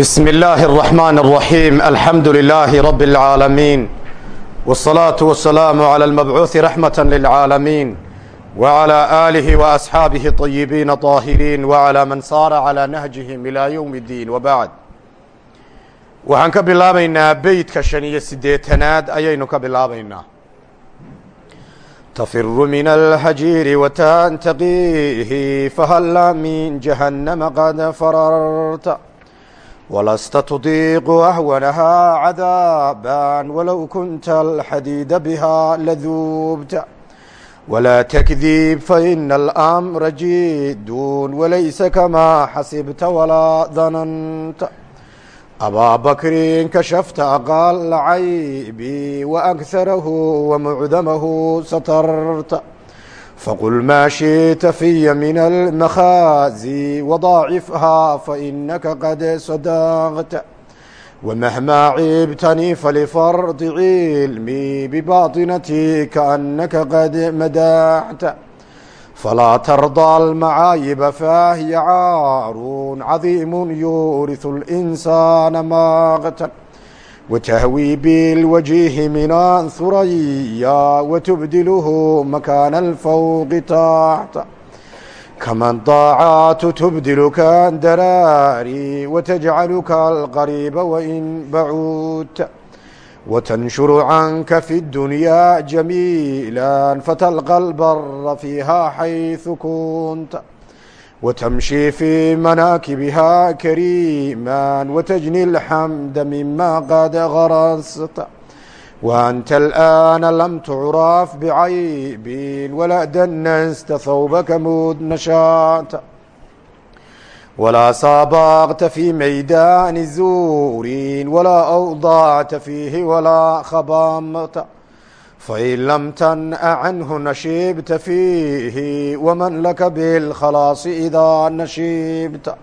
بسم الله الرحمن الرحيم الحمد لله رب العالمين والصلاة والسلام على المبعوث رحمة للعالمين وعلى آله وأصحابه طيبين طاهرين وعلى من صار على نهجهم إلى يوم الدين وبعد waxaan ka bilaabaynaa beytka shan iyo siddeetanaad ayaynu ka bilaabaynaa tafiru min alhajiiri watantaqiihi fahalla min jahannama qad fararta walasta tudiiqu ahwanahaa cadaaban walow kunta alxadiida bihaa laduubta walaa takdib faina alamra jidun walaysa kamaa xasibta walaa dananta abaa bakrin kashafta aqaala caybi waakharahu wamucdamahu satarta faqul maa shiئta fiya min almakhaazi wadaacifhaa fainaka qad sadaqta wmahmaa cibtanii falifardi cilmii bibaaطinati kaannaka qad madaxta falaa tardaa almacaayiba fahiya caarun cadiimu yuuriثu اlinsaana maqtan وتهوي بالوجيه من ثريا وتبدله مكان الفوق تحت كما الضاعات تبدلك الدراري وتجعلك القريب وإن بعودت وتنشر عنك في الدنيا جميلا فتلقى البر فيها حيث كنت وتمشي في مناكبها كريما وتجني الحمد مما قد غرست وأنت الآن لم تعرف بعيب ولا دنست ثوبك مذ نشات ولا سابقت في ميدان الزور ولا أوضعت فيه ولا خبامت fain lam tan'a canhu nashiibta fiihi waman laka biاlkhalaasi idaa nashiibta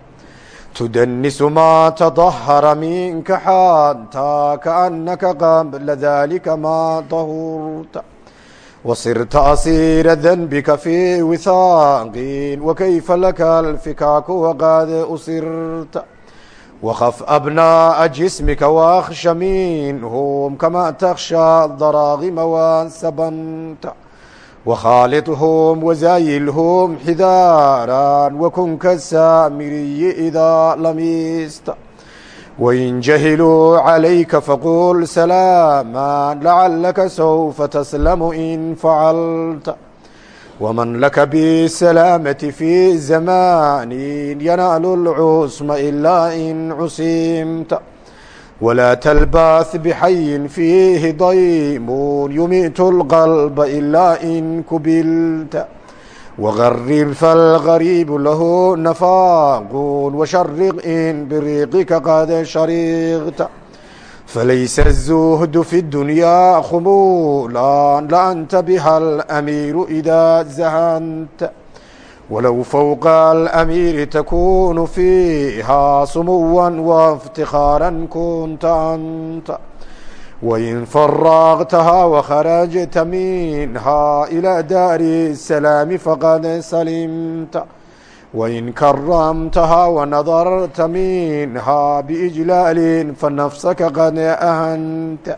tudanisu maa tadahara minka xataa kaannaka qabla dalika maa dahurta wasirta asiira danbika fii wihaaqin wakayfa laka alfikaaku waqad usirta وخف أبناء جسمك واخش منهم كما تخشى الضراغم وانسبنت وخالطهم وزايلهم حذارا وكن كالسامري إذا لمست وإن جهلوا عليك فقل سلاما لعلك سوف تسلم إن فعلت ومن لك بالسلامة في زمان ينال العصم إلا إن عصمت ولا تلبث بحي فيه ضيم يميت القلب إلا إن كبلت وغرب فالغريب له نفاق وشرق إن بريقك قد شرقت فليس الزهد في الدنيا خمولا لأنت بها الأمير إذا زهنت ولو فوق الأمير تكون فيها سموا وافتخارا كنت أنت وإن فرغتها وخرجت منها إلى دار السلام فقد سلمت وإن كرمتها ونظرت منها بإجلال فنفسك قد أهنت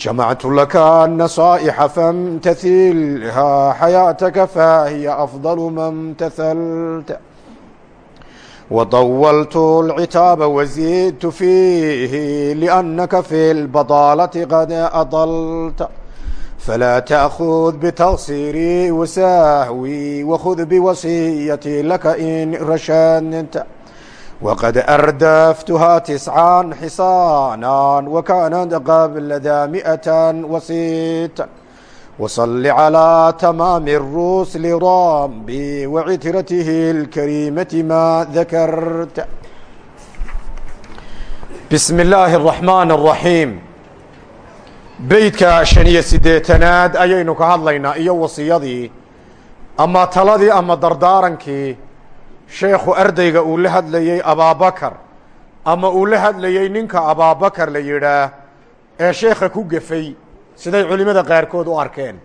جمعت لك النصائح فامتثلها حياتك فهي أفضل ما امتثلت وطولت العتاب وزدت فيه لأنك في البطالة قد أضلت فلا تأخذ بتقصيري وسهوي وخذ بوصيتي لك إن رشدت وقد أردفتها تسعا حصانا وكانت قبل ذا مئة وسيتا وصل على تمام الرسل ربي وعترته الكريمة ما ذكرت بسم الله الرحمن الرحيم beydka shan iyo siddeetanaad ayaynu ka hadlaynaa iyo wasiyadii ama taladii ama dardaarankii sheekhu ardayga uu la hadlayey abaabakar ama uu la hadlayey ninka abaabakar la yidhaah ee sheekha ku gefay siday culimmada qaarkood u arkeen.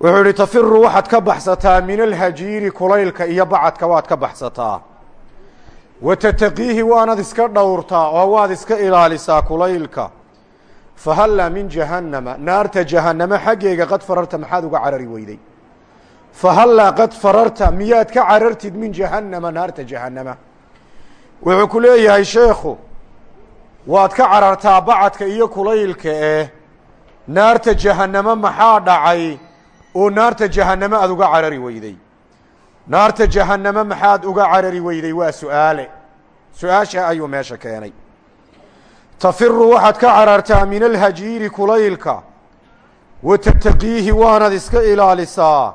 Wuxuu idhi tafiru waxaad ka baxsataa min alhajiiri kulaylka iyo bacadka waad ka baxsataa. Wa tataqiihi waanad iska dhowrtaa oo waad iska ilaalisaa kulaylka fahallaa min jahannama naarta jahannamo xaggeega qad fararta maxaad uga carari weyday fahallaa qad fararta miyaad ka carartid min jahannama naarta jahannama wuxuu ku leeyahay sheekhu waad ka carartaa bacadka iyo kulaylka eh naarta jahannamo maxaa dhacay oo naarta jahannamo aad uga carari weyday naarta jahannamo maxaad uga carari weyday waa su'aale su'aasha ayuu meesha keenay tafiru waxaad ka carartaa min alhajiiri kulaylka wa tattaqiihi waanad iska ilaalisaa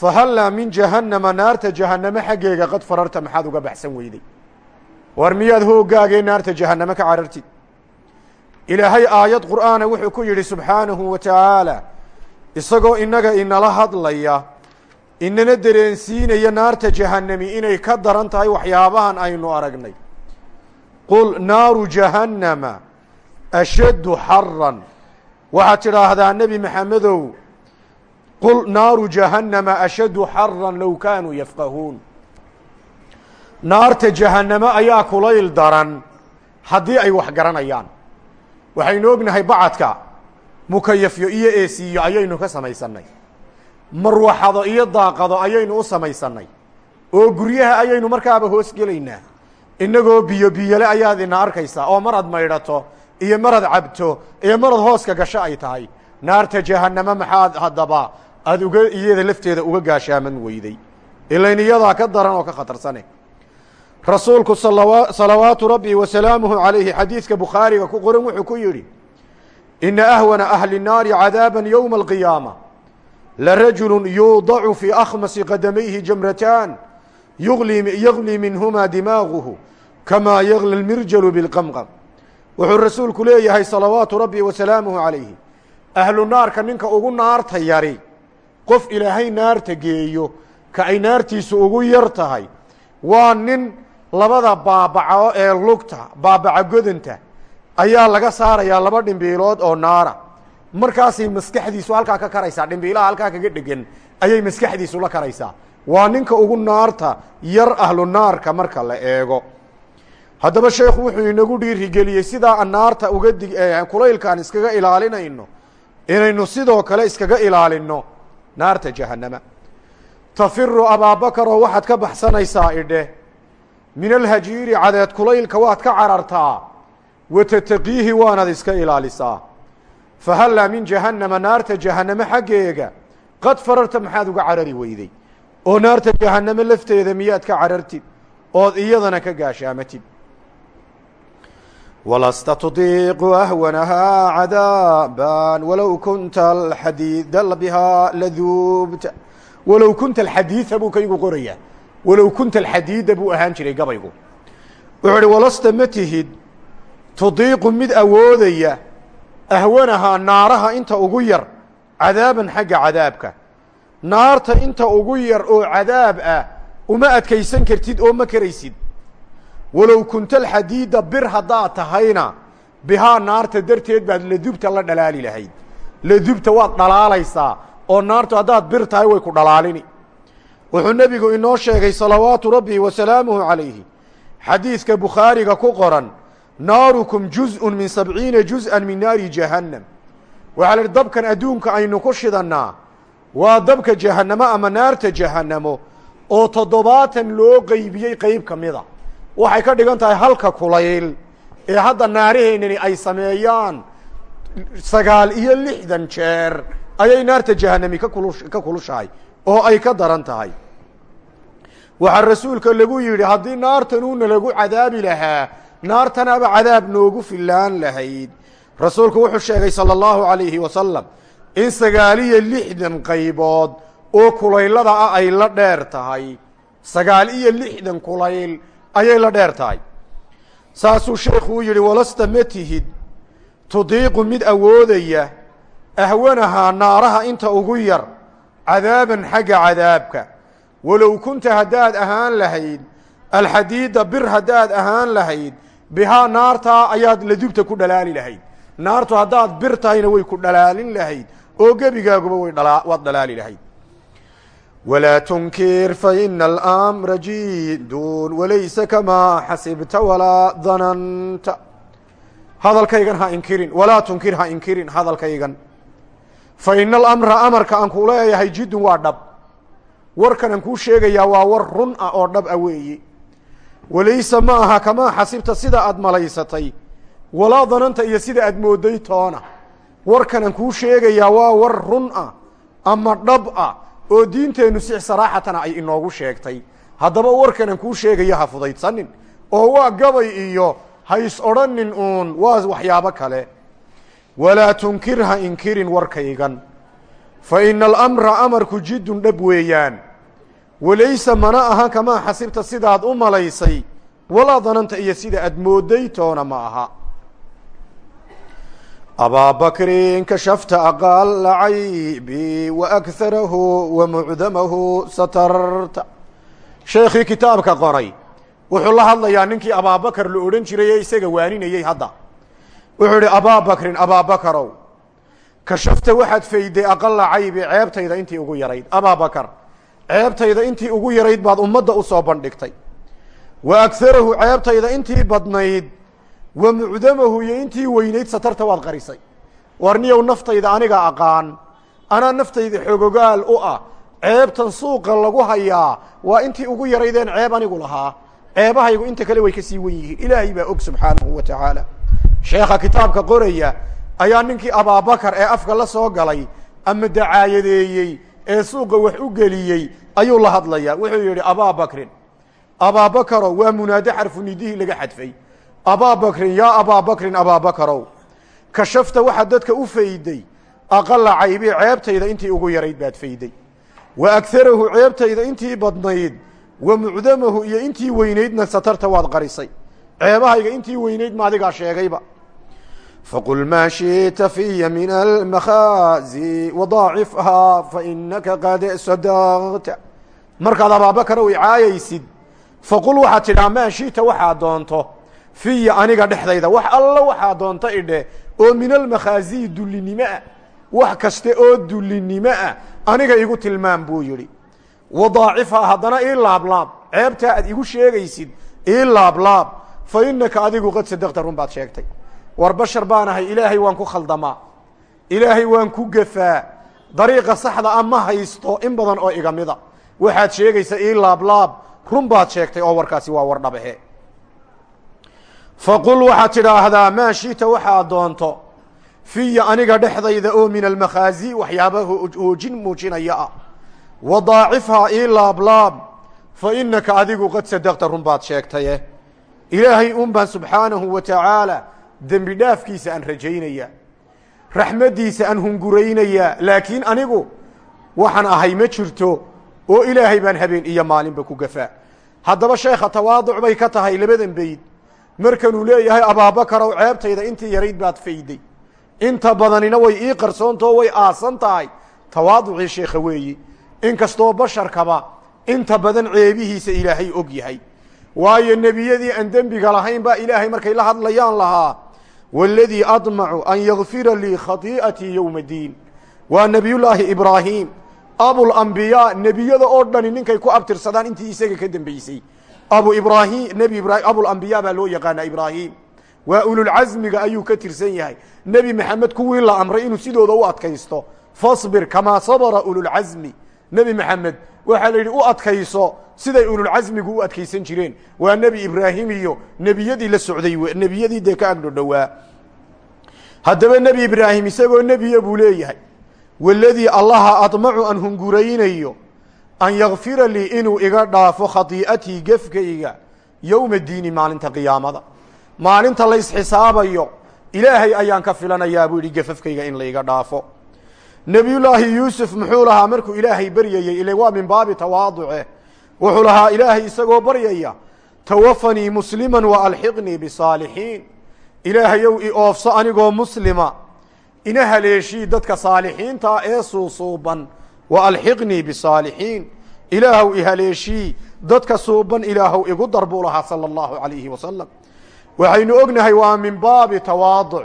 fahallaa min jahannama naarta jahannamo xaggeega qad fararta maxaad uga baxsan weyday war miyaad hooggaagee naarta jahannamo ka carartid ilaahay aayad qur'aana wuxuu ku yidhi subxaanahu wa tacaala isagoo innaga inala hadlaya inana dareensiinaya naarta jahannami inay ka daran tahay waxyaabahan aynu aragnay qul naaru jahannama ashaddu xaran waxaad tidhaahdaa nebi maxamedow qul naaru jahannama ashaddu xaran low kaanuu yafqahuun naarta jahannamo ayaa kulayl daran haddii ay wax garanayaan waxaynu ognahay bacadka mukayafyo iyo eesiyo ayaynu ka samaysannay marwaxado iyo daaqado ayaynu u samaysannay oo guryaha ayaynu markaaba hoos gelaynaa innagoo biyo biyole ayaad ina arkaysaa oo marad maydhato iyo marad cabto iyo marad hooska gasho ay tahay. Naarta jahannamo maxaad haddaba aada uga iyada lafteeda uga gaashaaman weyday. Ilayn iyadaa ka daran oo ka khatarsane. Rasuulku salawaatu rabbi wa salaamuhu calayhi xadiidka bukhaariga ku qoran wuxuu ku yidhi ina ahwana ahli nnaari cadaaban yowma alqiyaama larajulu yuudacu fii akhmasi qadamayhi jamrataan yagli minhumaa dimaaguhu kamaa yagli lmirjalu bilqamqam wuxuu rasuulku leeyahay salawaatu rabbi wa salaamuhu calayhi ahlu naarka ninka ugu naarta yari qof ilaahay naarta geeyo ka ay naartiisu ugu yar tahay waa nin labada baabaco ee lugta baabaca godanta ayaa laga saarayaa laba dhimbiilood oo naara markaasay maskaxdiisu halkaa ka karaysaa dhimbiilaha halkaa kaga dhegan ayay maskaxdiisu la karaysaa waa ninka ugu naarta yar ahlu naarka marka la eego. Haddaba sheekhu wuxuu inagu dhiirigeliyey sidaa naarta uga dig kulaylkaan iskaga ilaalinayno inaynu sidoo kale iskaga ilaalinno naarta jahannama. Tafiru abaabakaroo waxaad ka baxsanaysaa idhe min alhajiiri cadeed kulaylka waad ka carartaa wa tataqiihi waanaad iska ilaalisaa. Fahallaa min jahannama naarta jahannamo xaggeega qad fararta maxaad uga carari weyday oo naarta jahannamo lafteeda miyaad ka carartid ood iyadana ka gaashaamatid walasta tudiiqu ahwanahaa cadaaban walow kunta alxadiida bihaa laduubta. Walow kunta alxadiida buu kaygu qorayaa. Walow kunta alxadiida buu ahaan jiray gabaygu. Wuxuu uhi walasta ma tihid tudiiqu mid awoodaya ahwanahaa naaraha inta ugu yar cadaaban xagga cadaabka naarta inta ugu yar oo cadaab ah uma adkaysan kartid oo ma karaysid. Walow kunta alxadiida bir haddaad tahayna bihaa naarta darteed baad ladubta la dhalaali lahayd. Ladubta waad dhalaalaysaa oo naartu haddaad bir tahay way ku dhalaalini. Wuxuu nebigu inoo sheegay salawaatu rabbi wa salaamuhu calayhi. Xadiidka bukhaariga ku qoran naarukum juzءun min sabciina juz'an min naari jahannam. Waxaa la idhi dabkan adduunka aynu ku shidannaa waa dabka jahannamo ama naarta jahannamo oo toddobaatan loo qeybiyey qeyb ka mida waxay ka dhigan tahay halka kulayl ee hadda naaraheennani ay sameeyaan sagaal iyo lixdan jeer ayay naarta jahanami ka kulu ka kulushahay oo ay ka daran tahay. Waxaa rasuulka lagu yidhi haddii naartanuuna lagu cadaabi lahaa naartanaba cadaab noogu filaan lahayd. Rasuulku wuxuu sheegay sala allahu calayhi wasalam in sagaaliyo lixdan qaybood oo kulaylada ah ay la dheer tahay. Sagaal iyo lixdan kulayl ayay la dheer tahay. Saasuu sheekhu u yidhi walasta ma tihid. Tudiiqu mid awoodaya ahwanahaa naaraha inta ugu yar cadaaban xagga cadaabka. Walow kunta haddaad ahaan lahayd alxadiida bir haddaad ahaan lahayd bihaa naartaa ayaad ladubta ku dhalaali lahayd. Naartu haddaad bir tahayna way ku dhalaalin lahayd oo gebigaaguba waad dhalaali lahayd. Walaa tunkir faina alamra jidun walaysa kamaa xasibta walaa dananta hadalkaygan ha inkirin walaa tunkir ha inkirin hadalkaygan. Fa ina alamra amarka aan ku leeyahay jiddun waa dhab. Warkan aan kuu sheegayaa waa war run ah oo dhab a weeye walaysa ma aha kamaa xasibta sida aad malaysatay. Walaa dananta iyo sida aad mooday toona warkan aan kuu sheegayaa waa war run ah ama dhab ah oo diinteennu si saraaxatana ay inoogu sheegtay. Haddaba warkan aan kuu sheegaya ha fudaydsanin oo waa gabay iyo hays odhanin uun waa waxyaabo kale. Walaa tunkir ha inkirin warkaygan. Fa ina alamra amarku jiddun dhab weeyaan. Walaysa mana aha kamaa xasibta sidaad u malaysay. Walaa dananta iyo sida aad mooday toona ma aha abaa bakrin kashafta aqaala caybi waakarahu wamucdamahu satarta sheekhii kitaabka qoray wuxuu la hadlayaa ninkii abaabakar la odhan jiray ee isaga waaninayey hadda wuxuu idhi abaabakrin abaabakarow kashafta waxaad fayday aqala caybi ceebtayda intii ugu yarayd abaabakar ceebtayda intii ugu yarayd baad ummadda u soo bandhigtay wa agarahu ceebtayda intii badnayd wa mucdamahu iyo intii weynayd satarta waad qarisay. Warniyow naftayda aniga aqaan anaa naftayda xogogaal u ah ceebtan suuqa lagu hayaa waa intii ugu yaraydeen ceeb anigu lahaa. Ceebahaygu inta kale way ka sii wen yihiin. Ilaahay baa og subxaanahu wa tacaala. Sheekha kitaabka qoraya ayaa ninkii abaabakar ee afka la soo galay ama dacaayadeeyey ee suuqa wax u geliyey ayuu la hadlayaa. Wuxuu yidhi abaabakrin abaabakarow waa munaade xarfu nidihii laga xadfay abaabakrin yaa abaabakrin abaabakarow kashafta waxaad dadka u fayday aqala caybi ceebtayda intii ugu yarayd baad fayday. Wa agarahu ceebtayda intii badnayd wa mucdamahu iyo intii weynaydna satarta waad qarisay. Ceebahayga intii weynayd ma adigaa sheegayba. Faqul maa shiئta fiya min almakhaazi wadaacifhaa fainaka qad sadaqta. Markaad abaabakarow icaayaysid faqul waxaad tidhaa maa shiئta waxaad doonto fiya aniga dhexdayda. Wax alla waxaa doonta idhe oo min almakhaaziyi dullinimo ah wax kaste oo dullinimo ah aniga igu tilmaam buu yidhi. Wadaacifhaa haddana ii laablaab. Ceebtaa aad igu sheegaysid ii laablaab. Fa inaka adigu qad sadaqta run baad sheegtay. War bashar baan ahay ilaahay waan ku khaldamaa. Ilaahay waan ku gafaa. Dariiqa saxda a ma haysto in badan oo iga mida. Waxaad sheegaysa ii laablaab. Run baad sheegtay oo warkaasi waa war dhabahe faqul waxaad tidhaahdaa maa shita waxaad doonto fiya aniga dhexdayda oo min almakhaazi waxyaaba hoojin muujinaya ah wadaacifhaa ii laablaab fa inaka adigu qad sadaqta run baad sheegtaye ilaahay un baan subxaanahu wa tacaala dembi dhaafkiisa aan rajaynaya raxmaddiisa aan hunguraynayaa laakiin anigu waxaan ahay ma jirto oo ilaahay baan habeen iyo maalinba ku gafaa haddaba sheekha tawaaduc bay ka tahay labadan markanuu leeyahay abaabakarow ceebtayda intii yarayd baad fayday. Inta badanina way ii qarsoontao way aasan tahay. Tawaaducii sheekha weeyi inkastoo basharkaba inta badan ceebihiisa ilaahay og yahay. Waayo nebiyadii aan dembiga lahayn baa ilaahay markay la hadlayaan lahaa waladii admacu an yakfira lii khadii'atii yowma diin. Waa nebiyullaahi ibraahim abulambiyaa nebiyada oo dhani ninkay ku abtirsadaan intii isaga ka dembeysay abu ibrahim nebi ibrahim abulambiya baa loo yaqaanaa ibraahim waa ululcasmiga ayuu ka tirsan yahay. Nebi maxamed kuwii la amray inuu sidooda u adkaysto. Fasbir kamaa sabara ululcasmi nebi maxamed waxaa la yidhi u adkayso siday ululcasmigu u adkaysan jireen. Waa nebi ibraahim iyo nebiyadii la socday nebiyadii dee ka agdhodhowaa. Haddaba nebi ibraahim isagoo nebiya buu leeyahay. Waladii allaha admacu aan hunguraynayo an yakfira lii inuu iga dhaafo khadii'atii gefkayga yowma diini maalinta qiyaamada. Maalinta laysxisaabayo ilaahay ayaan ka filanayaa buu yidhi gefafkayga in laiga dhaafo. Nebiyullaahi yuusuf muxuu lahaa markuu ilaahay baryayey ile waa min baabi tawaaduce wuxuu lahaa ilaahay isagoo baryaya tawafanii musliman wa alxiqnii bisaalixiin. Ilaahayow i oofso anigoo muslima ina haleeshii dadka saalixiinta ee suusuuban wa alxiqnii bisaalixiin ilaahow i haleeshii dadka suuban ilaahow igu dar buu lahaa sala allahu calayhi wasalam waxaynu ognahay waa min baabi tawaaduc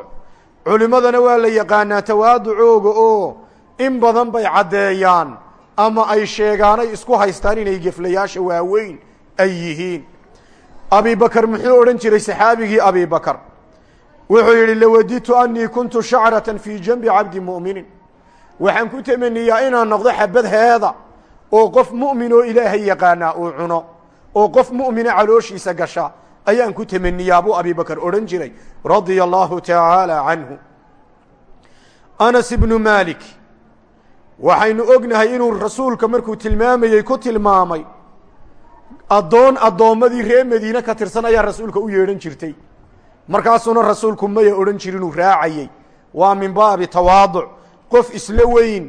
culimmadana waa la yaqaanaa tawaaducooga oo in badan bay caddeeyaan ama ay sheegaanay isku haystaan inay geflayaasha waaweyn ay yihiin abibakar muxuu odhan jiray saxaabigii abibakar wuxuu yidhi lawaditu anii kuntu shacratan fii janbi cabdi mu'minin waxaan ku temaniyaa inaan noqdo xabad heeda oo qof mu'min oo ilaahay yaqaanaa uu cuno oo qof mu'mina calooshiisa gasha ayaan ku temaniyaa buu abibakar odhan jiray radia allahu tacaala canhu. Anas ibnu maalik waxaynu ognahay inuu rasuulka markuu tilmaamayey ku tilmaamay addoon addoommadii reer madiine ka tirsan ayaa rasuulka u yeedhan jirtay. Markaasuuna rasuulku maya odhan jirinuu raacayey waa min baabi tawaaduc qof isla weyn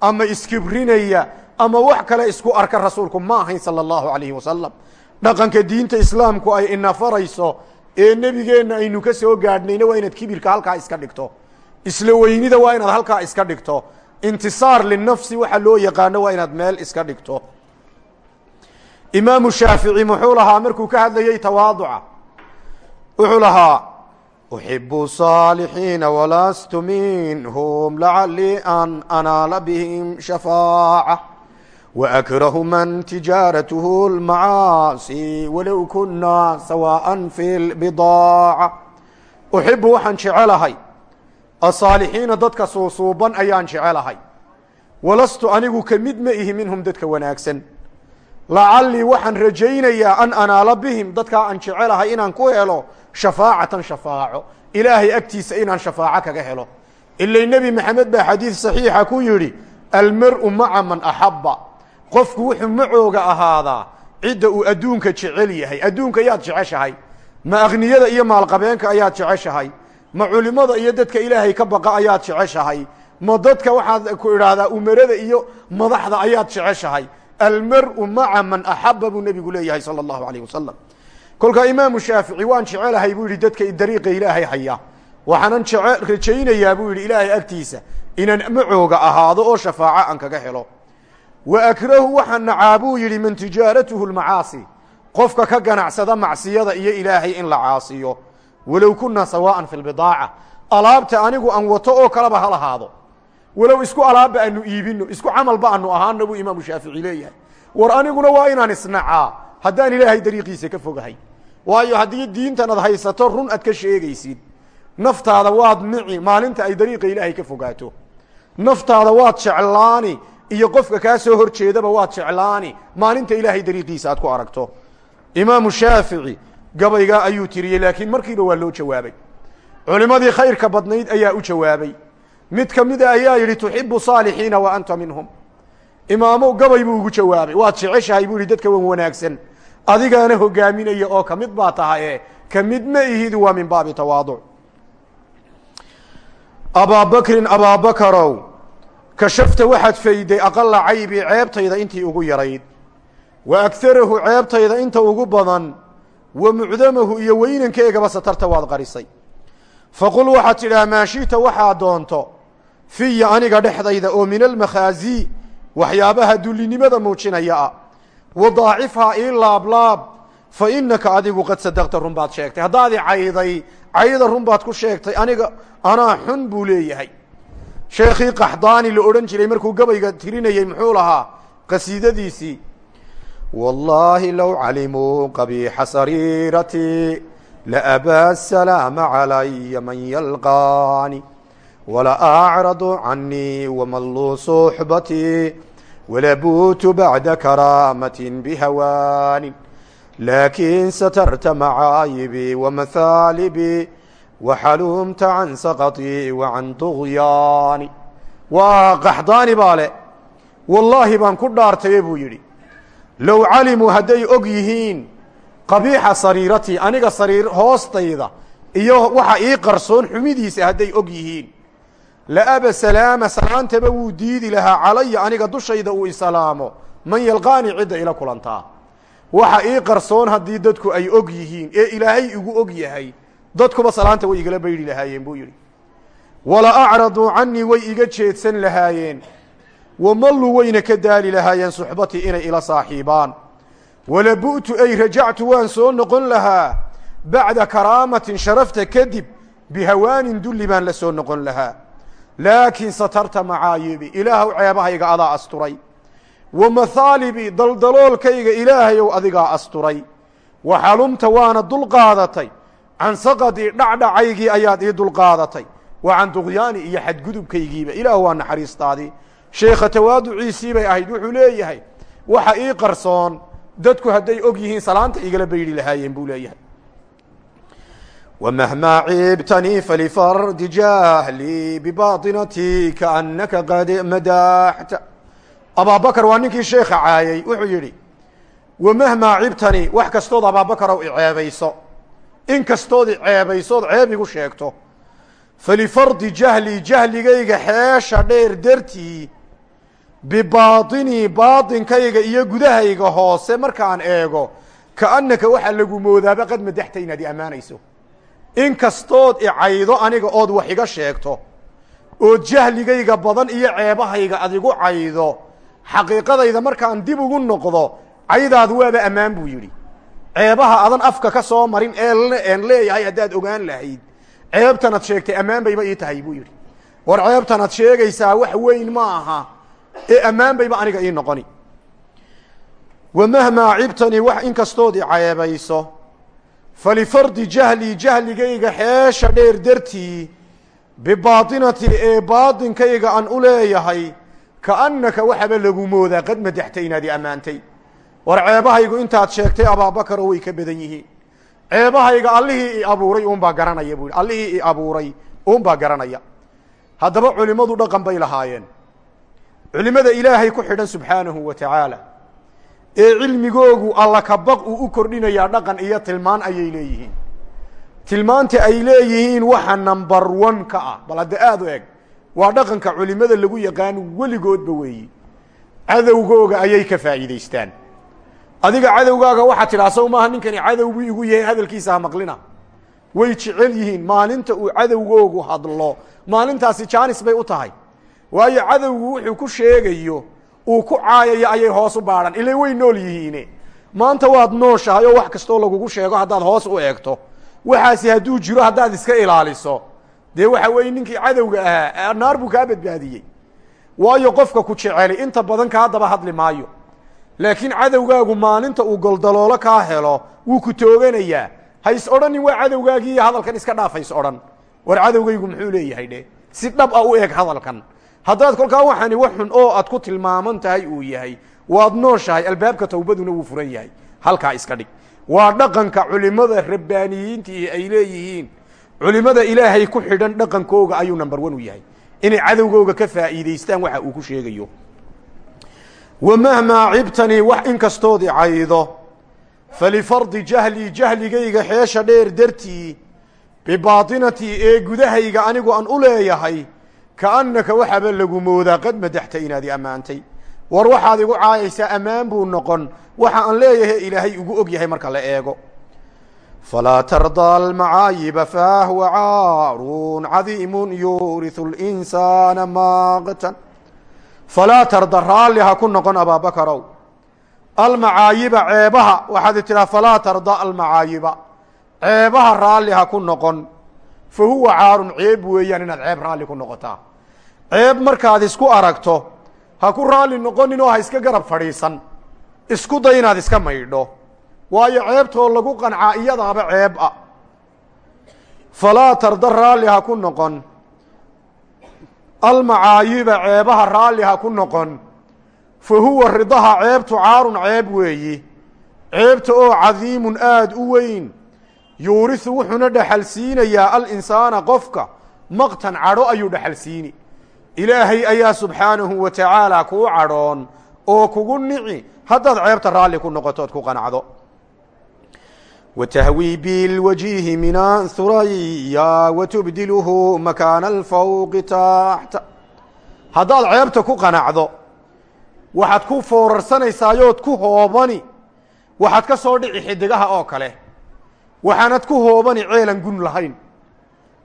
ama iskibrinaya ama wax kale isku arka rasuulku ma ahayn sala allahu calayhi wasalam dhaqanka diinta islaamku ay inafarayso ee nebigeenna aynu ka soo gaadhnayna waa inaad kibirka halkaa iska dhigto. Isla weynida waa inaad halkaa iska dhigto. Intisaar linafsi waxa loo yaqaano waa inaad meel iska dhigto. Imaamu shaafici muxuu lahaa markuu ka hadlayey tawaaduca wuxuu lahaa uxibu saalixiina walastu minhum lacalii an anaala bihim shafaaca waakrahu man tijaaratuhu lmacaasi walow kunaa sawaءa fi lbidaaca uxibu waxaan jecelahay asaalixiina dadka suusuuban ayaan jecelahay walastu anigu ka mid ma ihi minhum dadka wanaagsan lacallii waxaan rajaynayaa an anaala bihim dadkaa aan jecelahay inaan ku helo shafaacatan shafaaco. Ilaahay agtiisa inaan shafaaco kaga helo. Ilay nebi maxamed baa xadiid saxiixa ku yidhi almar'u maca man axabba qofku wuxuu macooga ahaadaa cidda uu adduunka jecel yahay. Adduunka yaad jeceshahay. Ma akhniyada iyo maalqabeenka ayaad jeceshahay. Ma culimada iyo dadka ilaahay ka baqa ayaad jeceshahay. Ma dadka waxaad ku idhaahdaa umarada iyo madaxda ayaad jeceshahay almar'u maca man axaba buu nebigu leeyahay sala allahu alayh wasalam kolkaa imaamu shaafici waan jecelahay buu yidhi dadka dariiqa ilaahay haya. Waxaanan jece rajaynayaa buu yidhi ilaahay agtiisa inaan macooga ahaado oo shafaaco aan kaga helo. Wa akrahu waxaan nacaa buu yidhi man tijaaratuhu lmacaasi qofka ka ganacsada macsiyada iyo ilaahay in la caasiyo. Walow kunaa sawaa'an fi lbidaaca alaabta anigu aan wato oo kaleba ha lahaado walow isku alaabba aanu iibino isku camalba aanu ahaana buu imaamu shaafici leeyahay. War aniguna waa inaan isnacaa haddaan ilaahay dariiqiisa ka fogahay. Waayo haddii diintan ad haysato run ad ka sheegaysid. Naftaada waad nici maalinta ay dariiqa ilaahay ka fogaato. Naftaada waad jeclaani iyo qofka kaa soo hor jeedaba waad jeclaani maalinta ilaahay dariiqiisa aad ku aragto. Imaamu shaafici gabaygaa ayuu tiriyey laakiin markiiba waa loo jawaabay. Culimadii khayrka badnayd ayaa u jawaabay mid ka mida ayaa yidhi tuxibu saalixiina wa anta minhum. Imaamo gabay buu ugu jawaabay waad jeceshahay buu dadka wan wanaagsan. Adigaana hogaaminaya oo ka mid baa tahaye ka mid ma ihid waa min baabi tawaaduc. Abaabakrin abaabakarow kashafta waxaad fayday aqala caybi ceebtayda intii ugu yarayd. Wa agarahu ceebtayda inta ugu badan wa mucdamahu iyo weynankeegaba satarta waad qarisay. Faqul waxaad tidhaha maashita waxaa doonto fiya aniga dhexdayda oo min almakhaazii waxyaabaha dullinimada muujinaya ah. Wadaacifhaa ii laablaab fa inaka adigu qad sadaqta run baad sheegtay. Haddaadi cayday cayda run baad ku sheegtay aniga anaa xun buu leeyahay. Sheekhii qaxdaani la odhan jiray markuu gabayga tirinayey muxuu lahaa qasiidadiisii wallaahi low calimuu qabiixa sariiratii laabaa salaama calaya man yalqaani wala acradu canii wamalluu suxbatii walabuutu bacda karaamatin bihawaanin laakin satarta macaayibii wamahaalibii waxaluumta can saqatii wa can طugyaani waa qaxdaani baa le wallaahi baan ku dhaartaye buu yidhi low calimuu hadday og yihiin qabiixa sariiratii aniga sariir hoostayda iyo waxa ii qarsoon xumidiisa hadday og yihiin laaba salaama salaantaba wuu diidi lahaa calaya aniga dushayda uu isalaamo man yalqaani cidda ila kulantaa waxa ii qarsoon haddii dadku ay og yihiin ee ilaahay igu og yahay dadkuba salaanta way igala baydhi lahaayeen buu yidhi. Wala acraduu canii way iga jeedsan lahaayeen. Wamallu wayna ka daali lahaayeen suxbatii inay ila saaxiibaan. Walabu'tu ay rajactu waan soo noqon lahaa. Bacda karaamatin sharafta kadib bihawaanin dulli baan la soo noqon lahaa laakiin satarta macaayibi ilaahu ceebahayga adaa asturay. Wa mathaalibi daldaloolkayga ilaahayow adigaa asturay. Wa xalumta waana dulqaadatay. Can saqadii dhacdhacaygii ayaad ii dulqaadatay. Wa can duqyaani iyo xadgudubkaygiiba ilaah waa naxariistaadii. Sheekha tawaaduciisii bay ahayd wuxuu leeyahay waxa ii qarsoon dadku hadday og yihiin salaanta igala baydhi lahaayeen buu leeyahay ومهما cibtني فلفرد جاهلي بباطنتي كأنka qad madaxta abاbكر waa ninkii sheeka caayey wuxuu yihi ومهmaa cibtني wax kastood abاbكrow iceebayso in kastood iceebaysood ceeb igu sheegto فلفardi جahlي jahligayga xeesha dheer dertii bibaaطinii baaطinkayga iyo gudahayga hoose markaan eego kaأnaka waxaa lagu moodaaba qad madaxta inaad i ammaanayso in kastood icaydo aniga ood wax iga sheegto oo jahligayga badan iyo ceebahayga adigu caydo xaqiiqadayda markaan dib ugu noqdo caydaadu waaba ammaan buu yidhi. Ceebaha adan afka ka soo marin ee een leeyahay haddaad ogaan lahayd ceebtanaad sheegtay ammaan bayba ii tahay buu yidhi. War ceebtanaad sheegaysaa wax weyn ma aha ee ammaan bayba aniga ii noqoni. Wa mahmaa cibtanii wax in kastood iceebayso falifardi jahlii jahligayga xeesha dheer dartii bibaatinati ee baadinkayga aan u leeyahay kaannaka waxaba lagu moodaa qad madaxtay inaad i ammaantay war ceebahaygu intaad sheegtay abaabakaro way ka badan yihiin ceebahayga allihii i abuuray uunbaa garanaya buu allihii i abuuray uunbaa garanaya haddaba culimmadu dhaqan bay lahaayeen culimmada ilaahay ku xidhan subxaanahu wa tacaala ee cilmigoogu alla kabaq uu u kordhinayaa dhaqan iyo tilmaan ayay leeyihiin. Tilmaanta ay leeyihiin waxa number one ka ah. Bal hadda aada u eg waa dhaqanka culimada lagu yaqaan weligoodba weeyi. Cadowgooga ayay ka faa'iidaystaan. Adiga cadowgaaga waxaa tidhaa sow maaha ninkani cadow buu igu yahay hadalkiisa ha maqlina. Way jecel yihiin maalinta uu cadowgoogu hadlo maalintaasi jaanis bay u tahay. Waayo cadowgu wuxuu ku sheegayo uu ku caayayo ayay hoos u baadhan ila way nool yihiine. Maanta waad nooshahay oo wax kastoo lagugu sheego haddaad hoos u eegto. Waxaasi hadduu jiro haddaad iska ilaaliso. Dee waxa weeye ninkii cadowga ahaa naar buu kaa badbaadiyey. Waayo qofka ku jeceli inta badan kaa daba hadli maayo. Laakiin cadowgaagu maalinta uu goldaloolo kaa helo wuu ku tooganayaa. Hays odhanin waa cadowgaagii hadalkan iska dhaaf hays odhan. War cadowgaygu muxuu leeyahay dhe si dhab a u eg hadalkan haddaad kolkaa waxaani wax xun oo aad ku tilmaaman tahay uu yahay waad nooshahay albaabka tawbaduna wuu furan yahay. Halkaa iska dhig. Waa dhaqanka culimada rabbaaniyiintii ay leeyihiin. Culimada ilaahay ku xidhan dhaqankooga ayuu number one u yahay. Inay cadowgooga ka faa'iidaystaan waxa uu ku sheegayo. Wa mahmaa cibtanii wax in kastood icaydo falifardi jahlii jahligayga xeesha dheer dartii bibaatinatii ee gudahayga anigu aan u leeyahay kaannaka waxaaba lagu moodaa qad madaxta inaad i ammaantay. War waxaad igu caayaysaa ammaan buu noqon. Waxa aan leeyahay ilaahay ugu og yahay marka la eego. Falaa tardaa almacaayiba faahwa caarun cadiimun yuuriu linsaana maaqtan. Falaa tarda raalli ha ku noqon abaabakarow almacaayiba ceebaha waxaad tidhaha falaa tarda almacaayiba. Ceebaha raalli ha ku noqon. Fa huwa caarun ceeb weeyaan inaad ceeb raalli ku noqotaa ceeb markaad isku aragto ha ku raalli noqonin oo ha iska garab fadhiisan. Isku day inaad iska maydho. Waayo ceebtoo lagu qancaa iyadaaba ceeb a falaa tarda raalli ha ku noqon. Almacaayiba ceebaha raalli ha ku noqon. Fa huwa ridaha ceebtu caarun ceeb weeyi. Ceebta oo cadiimun aada u weyn. Yuurisu wuxuuna dhexal siinayaa alinsaana qofka. Maqtan cadho ayuu dhexal siini ilaahay ayaa subxaanahu wa tacaala kuu cadhoon oo kugu nici. Haddaad ceebta raalli ku noqotood ku qanacdo. Watahwii bilwajihi minan huraya watubdiluhu makaana alfawqi taxta haddaad ceebta ku qanacdo waxaad ku foorarsanaysaayoood ku hoobani waxaad ka soo dhici xidigaha oo kale waxaanad ku hoobani ceelan gun lahayn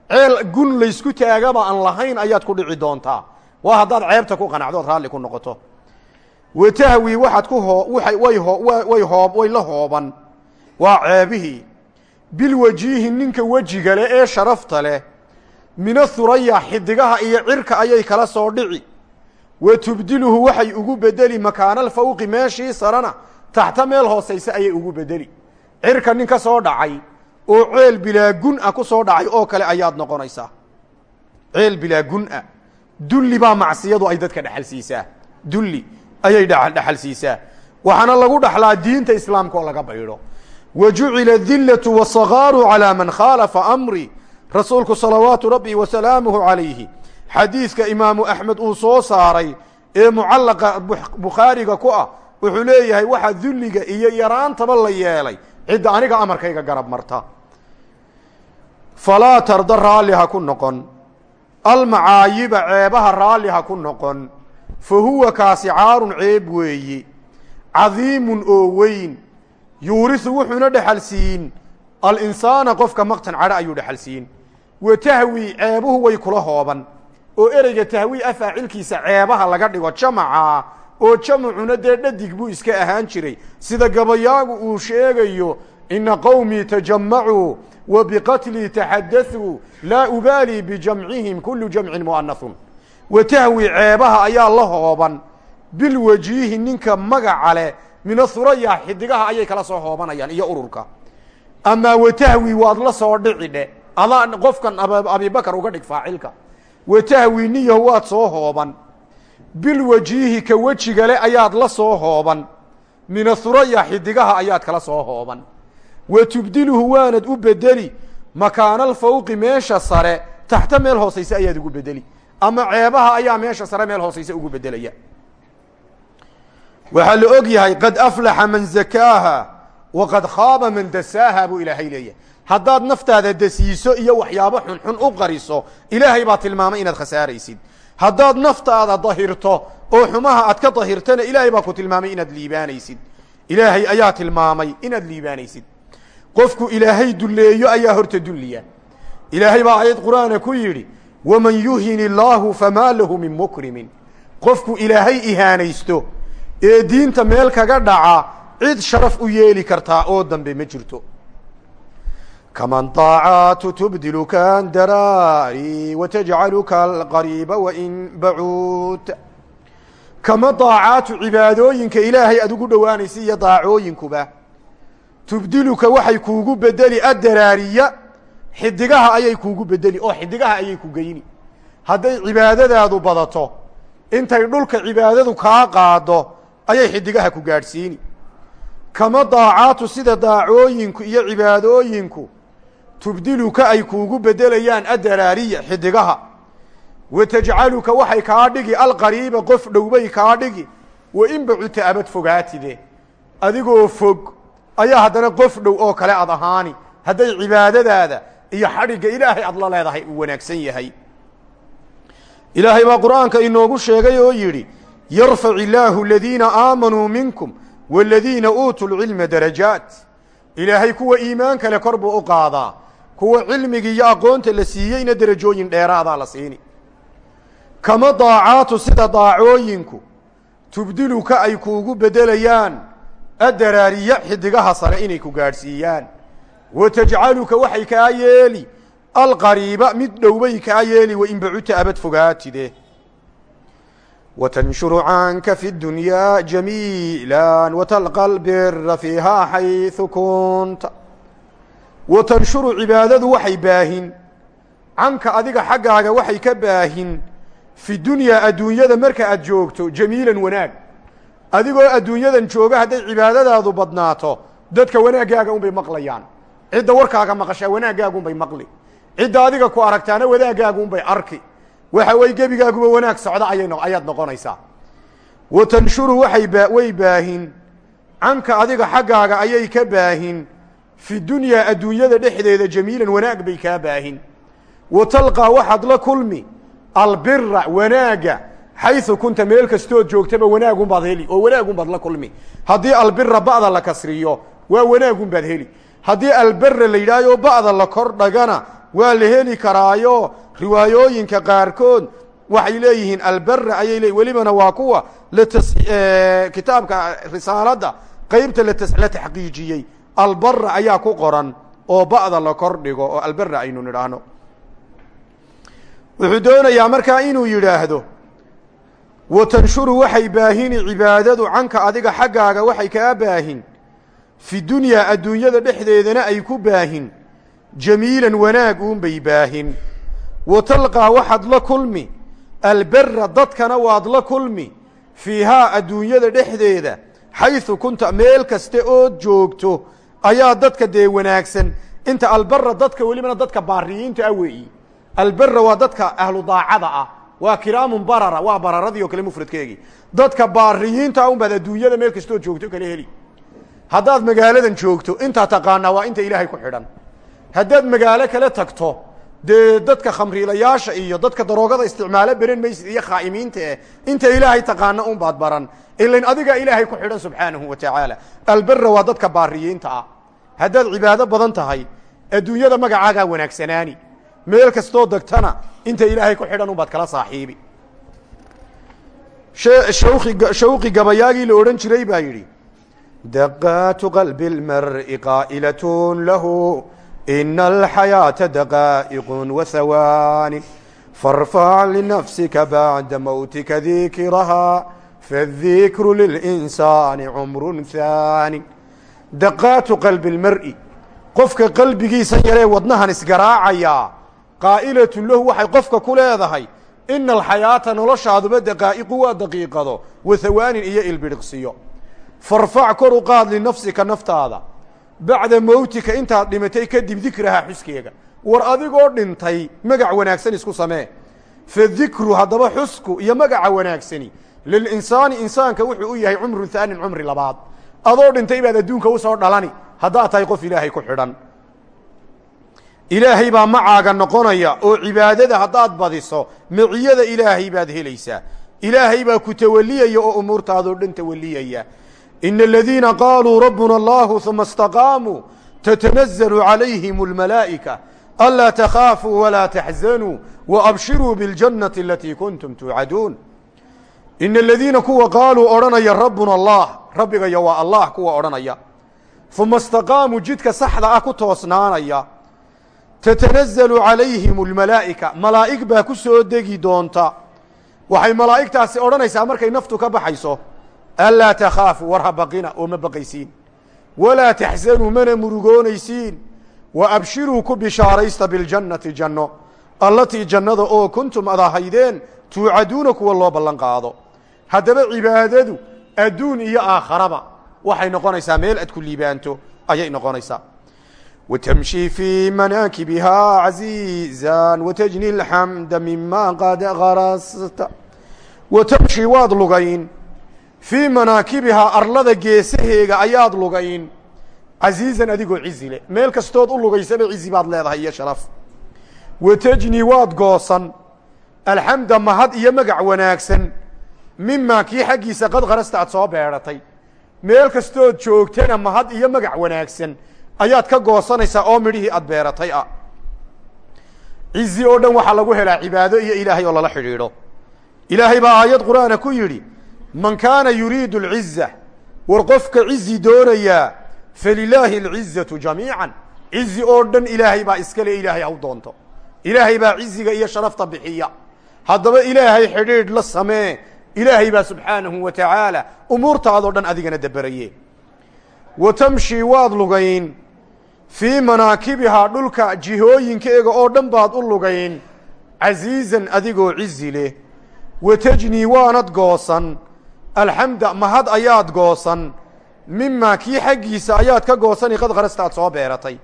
ceel gun laysku taagaba aan lahayn ayaad ku dhici doontaa. Waa haddaad ceebta ku qanacdood raalli ku noqoto. Watahwi waxaad ku hoo way hoo way hoob way la hooban. Waa ceebihii bilwajiihi ninka wejiga leh ee sharafta leh. Mina huraya xidigaha iyo cirka ayay kala soo dhici. Wa tubdiluhu waxay ugu bedeli makaanalfawqi meeshii sarana. Taxta meel hoosayse ayay ugu bedeli. Cirka nin ka soo dhacay oo ceel bilaa gun ah ku soo dhacay oo kale ayaad noqonaysaa. Ceel bilaa gun ah. Dulli baa macsiyadu ay dadka dhexal siisaa. Dulli ayay dhexal siisaa. Waxaana lagu dhaxlaa diinta islaamka oo laga baydho wa jucila dillatu wasagaaru calaa man khaalafa amri. Rasuulku salawaatu rabbi wa salaamuhu calayhi. Xadiidka imaamu axmed uu soo saaray ee mucallaqa bukhaariga ku ah wuxuu leeyahay waxaa dulliga iyo yaraantaba la yeelay. Cidda aniga amarkayga garab marta falaa tarda raalli ha ku noqon. Almacaayiba ceebaha raalli ha ku noqon. Fa huwa kaasi caarun ceeb weeyi. Cadiimun oo weyn. Yuurisu wuxuuna dhexal siin. Alinsaana qofka maqtan cadho ayuu dhexal siin. Wa tahwi ceebuhu way kula hooban. Oo ereyga tahwi a faacilkiisa ceebaha laga dhigo jamaca oo jamacuna dee dhadig buu iska ahaan jiray. Sida gabayaagu uu sheegayo ina qowmii tajamacuu biqatlii taxadaثuu laa ubaalii bijamcihim kulu jamcin mu'anaثun wa tahwi ceebaha ayaa la hooban bilwajiihi ninka magaca leh min athuraya xidigaha ayay kala soo hoobanayaan iyo ururka amaa watahwi waad la soo dhici dhe adaa qofkan abibakar uga dhig faacilka watahwi niyahu waad soo hooban bilwajiihi ka wejiga le ayaad la soo hooban min athuraya xidigaha ayaad kala soo hooban wa tubdiluhu waanad u bedeli makaanalfawqi meesha sare taxta meel hoosayse ayaad ugu bedeli ama ceebaha ayaa meesha sare meel hoosayse ugu bedelaya waxaa la og yahay qad aflaxa man zakaaha waqad khaaba man dasaaha buu ilaahay leeyahay haddaad naftaada dasiiso iyo waxyaabo xunxun u qariso ilaahay baa tilmaamay inaad khasaaraysid haddaad naftaada dahirto oo xumaha aad ka dahirtana ilaahay baa ku tilmaamay inaad qofku ilaahay dulleeyo ayaa horta dulliya. Ilaahay baa aayad qur'aana ku yidhi waman yuhin illaahu famaa lahu min mukrimin. Qofku ilaahay ihaanaysto ee diinta meel kaga dhaca cid sharaf u yeeli kartaa oo dambe ma jirto. Kaman طaacaatu tubdiluka daraari watajcaluka alqariiba wain bacuud kama daacaatu cibaadooyinka ilaahay aad ugu dhowaanaysa iyo daacooyinkuba tubdiluka waxay kuugu bedeli addaraariya xidigaha ayay kuugu bedeli oo xidigaha ayay ku geyni. Hadday cibaadadaadu badato intay dhulka cibaadadu kaa qaado ayay xidigaha ku gaadhsiini. Kama daacaatu sida daacooyinku iyo cibaadooyinku tubdiluka ay kuugu bedelayaan addaraariya xidigaha. Wa tajcaluka waxay kaa dhigi alqariiba qof dhowbay kaa dhigi wa in bacuta abad fogaatide. Adigoo fog ayaa haddana qof dhow oo kale ad ahaani. Hadday cibaadadaada iyo xadhigga ilaahay aad la leedahay uu wanaagsan yahay. Ilaahay baa qur'aanka inoogu sheegay oo yidhi yarfac illaahu aladiina aamanuu minkum waladiina uutuu lcilma darajaat. Ilaahay kuwa iimaan kale kor buu u qaadaa. Kuwa cilmiga iyo aqoonta la siiyeyna derajooyin dheeraadaa la siini. Kama daacaatu sida daacooyinku tubdiluka ay kuugu bedelayaan addaraariya xidigaha sare inay ku gaadhsiiyaan. Watajcaluka waxay kaa yeeli. Alqariiba mid dhowbay kaa yeeli wainbacuta abad fogaatide. Watanshuru canka fi dunyaa jamiila watalqa lbira fiihaa xayثu kunta. Watanshuru cibaadadu waxay baahin. Canka adiga xaggaaga waxay ka baahin. Fi dunyaa adduunyada marka aad joogto jamiilan wanaag adigoo adduunyadan jooga hadday cibaadadaadu badnaato dadka wanaaggaaga unbay maqlayaan. Cidda warkaaga maqashaa wanaaggaaga unbay maqli. Cidda adiga ku aragtaana wanaaggaaga unbay arki. Waxa weye gebigaaguba wanaag socda ayay ayaad noqonaysaa. Wa tanshuru waxay ba way baahin. Canka adiga xaggaaga ayay ka baahin. Fi dunyaa adduunyada dhexdeeda jamiilan wanaag bay kaa baahin. Wa talqaa waxaad la kulmi. Albira wanaagga xaysu kunta meel kastood joogtaba wanaagunbaad heli oo wanaagunbaad la kulmi haddii albira ba'da la kasriyo waa wanaagunbaad heli haddii albera la yidhahyo ba'da la kor dhagana waa la heli karaayo riwaayooyinka qaarkood waxay leeyihiin albera ayay leeyihiin welibana waa kuwa latas kitaabka risaaladda qeybta la taxqiijiyey albara ayaa ku qoran oo ba'da la kor dhigo oo albera aynu nidhaahno wuxuu doonayaa markaa inuu yidhaahdo wa tanshuru waxay baahini cibaadadu canka adiga xaggaaga waxay kaa baahin. Fi dunyaa adduunyada dhexdeedana ay ku baahin. Jamiilan wanaag uunbay baahin. Wa talqaa waxaad la kulmi. Albera dadkana waad la kulmi. Fiihaa adduunyada dhexdeeda xaysu kunta meel kaste ood joogto ayaa dadka dee wanaagsan. Inta albera dadka welibana dadka baariyiinta ah weeyi. Albera waa dadka ahlu daacada ah waa kiraamun barara waa bararadii oo kale mufradkeegii dadka baariyiinta un baad adduunyada meel kastood joogto kala heli. Haddaad magaaladan joogto intaa taqaanaa waa inta ilaahay ku xidhan. Haddaad magaalo kale tagto dadka khamriilayaasha iyo dadka daroogada isticmaalo beren maysid iyo khaa'imiinta inta ilaahay taqaana un baad baran. Ilain adigaa ilaahay ku xidhan subxaanahu wa tacaala albera waa dadka baariyiinta ah. Cibaado badan tahay adduunyada magacaagaa wanaagsanaani meel kastoo degtana inta ilaahay ku xidhan un baad kala saaxiibi shawqi gabayaagii la odhan jiray baa yidhi daqaatu qalbi اlmar'i qaa'ilatun lahu ina alxayaaةa daqaa'iq wahawaani farfac linafsika bacda mowtika dikiraha fadikru lilinsaani cumru haani daqaatu qalbi اlmar'i qofka qalbigiisan yaree wadnahan isgaraacayaa qaa'ilatun lahu waxay qofka ku leedahay ina alxayaata noloshaaduba daqaa'iqu waa daqiiqado wahawaanin iyo ilbidhiqsiyo farfac kor u qaad linafsika naftaada. Bacda mowtika intaad dhimatay kadib dikrahaa xuskeega. War adigoo dhintay magac wanaagsan isku samee. Fadikru haddaba xusku iyo magaca wanaagsani. Lilinsaani insaanka wuxuu u yahay cumrun haanin cumri labaad. Adoo dhintay baad adduunka u soo dhalani. Haddaad tahay qof ilaahay ku xidhan ilaahay baa macaaga noqonaya oo cibaadada haddaad badiso maciyada ilaahay baad helaysaa. Ilaahay baa ku tawaliyaya oo umuurtaadoo dhan tawaliyaya. Ina aladiina qaaluu rabbuna allahu uma istaqaamuu tatanazalu calayhim almalaa'ika anlaa takhaafuu walaa taxzanuu waabshiruu biاljannati alatii kuntum tuucaduun. Ina aladiina kuwa qaaluu odhanaya rabbuna allah rabbigayo waa allah kuwa odhanaya. Uma istaqaamuu jidka saxda ah ku toosnaanaya tatanazalu calayhim almalaa'ika malaa'ig baa ku soo degi doonta waxay malaa'igtaasi odhanaysaa markay naftu ka baxayso anlaa takhaafu war ha baqina oo ma baqaysiin walaa taxsanuu mana murugoonaysiin wa abshiruu ku bishaaraysta biljannati janno allatii jannada oo kuntum ad ahaydeen tuucaduuna kuwa loo ballan qaado haddaba cibaadadu adduun iyo aakharaba waxay noqonaysaa meel ad ku liibaanto ayay noqonaysaa وتمشي في مناكبها عزيزا وتجني الحمد مما قد غرست وتمشي waad lugayn fii manaakibihaa arlada geesaheega ayaad lugayn casiizan adigoo cizi leh meel kastood u lugaysaba cizi baad leedahay iyo sharaf watejni waad goosan alxamda mahad iyo magac wanaagsan mimaa kii xaggiisa qad qarasta aad soo beedhatay meel kastood joogtana mahad iyo magac wanaagsan ayaad ka goosanaysaa oo midhihii aad beeratay ah. Cizi oo dhan waxaa lagu helaa cibaado iyo ilaahay oo lala xidhiidho. Ilaahay baa aayad qur'aana ku yidhi man kaana yuriidu alciza war qofka cizi doonayaa falilaahi alcizatu jamiican. Cizi oo dhan ilaahay baa iskale ilaahay haw doonto. Ilaahay baa ciziga iyo sharafta bixiya. Haddaba ilaahay xidhiidh la samee ilaahay baa subxaanahu wa tacaala umuurtaadoo dhan adigana daberaye wa tamshi waad lugayn fii manaakibihaa dhulka jihooyinkeega oo dhan baad u lugayn casiizan adigoo cizi leh. Watejnii waanad goosan. Alxamda mahad ayaad goosan. Mimaa kii xaggiisa ayaad ka goosani qad qarasta aad soo beeratay.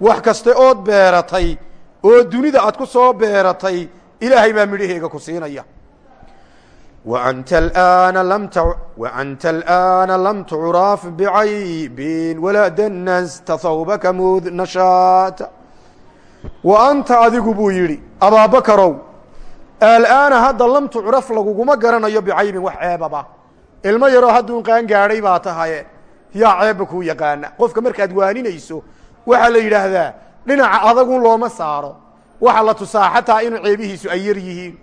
Wax kaste ood beeratay oo dunida aad ku soo beeratay ilaahay baa midhaheega ku siinaya وأنت الآن لم تع... وأنت الآن لم تعرف بعيب ولا دنست ثوبك مذ نشاط وأنت adigu buu yidhi abaabakarow alآana hadda lam tucraf laguguma garanayo bicaybin wax ceebaba ilmo yaroo hadduun qaan gaadhay baa tahaye yaa ceebba kuu yaqaana qofka markaad waaninayso waxaa la yidhaahdaa dhinaca adagun looma saaro waxa la tusaa xataa inuu ceebihiisu ay yar yihiin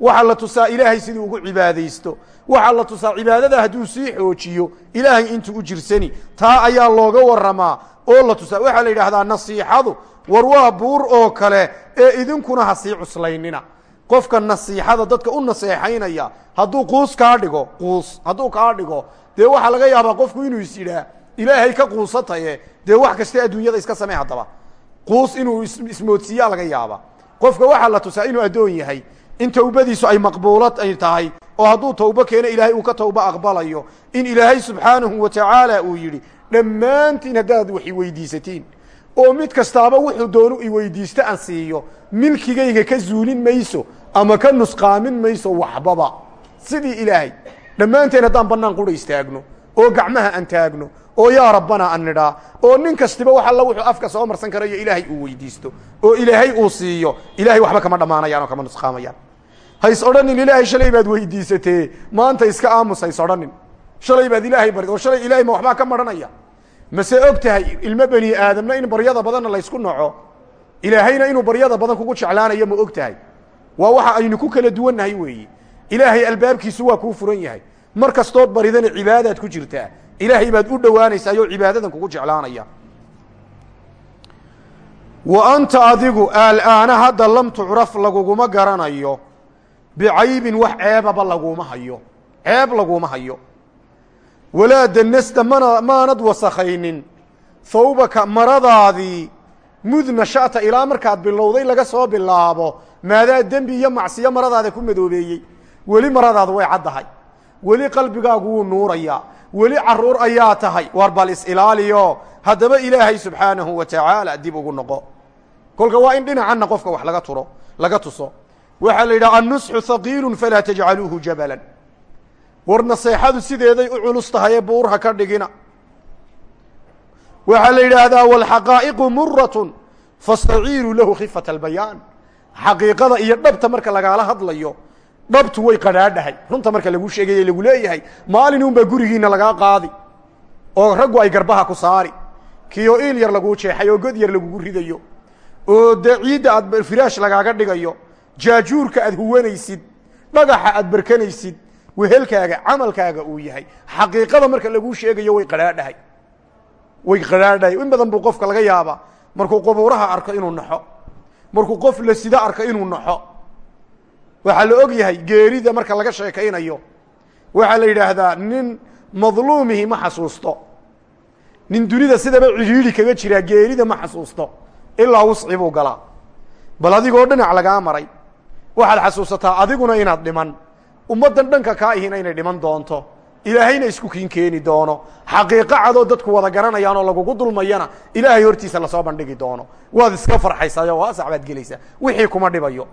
waxaa la tusaa ilaahay siduu ugu cibaadaysto. Waxaa la tusaa cibaadada hadduu sii xoojiyo ilaahay intuu u jirsani taa ayaa looga waramaa oo la tusaa. Waxaa la yidhaahdaa nasiixadu war waa buur oo kale ee idinkuna ha sii cuslaynina. Qofka nasiixada dadka u naseexaynaya hadduu quus kaa dhigo quus hadduu kaa dhigo dee waxaa laga yaabaa qofku inuu is yidhaa ilaahay ka quusataye dee wax kaste adduunyada iska samey haddaba. Quus inuu ismoodsiiyaa laga yaaba qofka waxaa la tusaa inuu addoon yahay in towbadiisu ay maqbuulad ay tahay oo hadduu towbo keeno ilaahay uu ka towbo aqbalayo. In ilaahay subxaanahu wa tacaala uu yidhi dhammaantiin haddaad wax iweydiisatiin oo mid kastaaba wuxuu doonu iweydiisto aan siiyo milkigayga ka zuulin mayso ama ka nusqaamin mayso waxbaba. Sidii ilaahay dhammaanteen haddaan bannaan qura istaagno oo gacmaha aan taagno oo yaa rabbana an oo nin kastiba wax alla wuxuu afka soo marsan karayo ilaahay uu weydiisto oo ilaahay uu siiyo ilahay waxba kama dhammaanayaan oo kama nusqaamayaan. Hays odhanin ilaahay shalay baad weydiisatee maanta iska aamus hays odhanin. Shalay baad ilaahay barid oo shalay ilahay ma waxbaa ka maranaya. Mase og tahay ilmo bani aadamna in baryada badanna laysku naco ilaahayna inuu baryada badan kugu jeclaanayo ma og tahay. Waa waxa aynu ku kala duwannahay weeye ilaahay albaabkiisu waa kuu furan yahay. Mar kastood baridana cibaadaad ku jirtaa ilaahay baad u dhowaanaysaayoo cibaadadan kugu jeclaanaya. Wa anta adigu aalaana hadda lam tucraf laguguma garanayo bicaybin wax ceebaba laguma hayo. Ceeb laguma hayo. Walaa danasta mana maanad wasakhaynin thawbaka maradaadii mud nasha'ta ilaa markaad bilowday laga soo bilaabo maadaa dembi iyo macsiyo maradaada ku madoobeeyey. Weli maradaada way caddahay. Weli qalbigaagu wuu nuurayaa weli carruur ayaa tahay. War bal is-ilaaliyo haddaba ilaahay subxaanahu wa tacaala dib ugu noqo. Kolka waa in dhinacanna qofka wax laga turo laga tuso. Waxaa la yidhaha annusxu haqiilu falaa tajcaluuhu jabalan. War naseexadu sideeday u culus tahay ee buur ha ka dhigina. Waxaa la yidhaahdaa walxaqaa'iqu muratun fastaciiruu lahu khifata albayaan. Xaqiiqada iyo dhabta marka lagaala hadlayo dhabtu way qadhaadhahay. Runta marka lagu sheegaye lagu leeyahay maalin unbaa gurigiina lagaa qaadi oo raggu ay garbaha ku saari. Kiyo iil yar laguu jeexay oo god yar lagugu ridayo oo dee ciidda aad firaash lagaaga dhigayo jaajuurka aad huwanaysid dhagaxa aad berkanaysid wehelkaaga camalkaaga uu yahay. Xaqiiqada marka laguu sheegayo way qadhaadhahay. Way qadhaadhahay. In badan buu qofka laga yaabaa markuu qubuuraha arko inuu naxo markuu qof la sida arko inuu naxo waxaa la og yahay geerida marka laga sheekaynayo. Waxaa la yidhaahdaa nin madluumihi ma xasuusto. Nin dunida sidaba cidhiidhi kaga jiraa geerida ma xasuusto. Ilaa wusci buu galaa. Bal adigoo dhinac lagaa maray. Waxaad xasuusataa adiguna inaad dhiman. Ummaddan dhanka kaa ihina inay dhiman doonto. Ilaahayna isku kiin keeni doono. Xaqiiqo cadoo dadku wada garanayaan oo lagugu dulmayana ilaahay hortiisa la soo bandhigi doono. Waad iska farxaysayo waasac baad gelaysaa. Wixii kuma dhibayo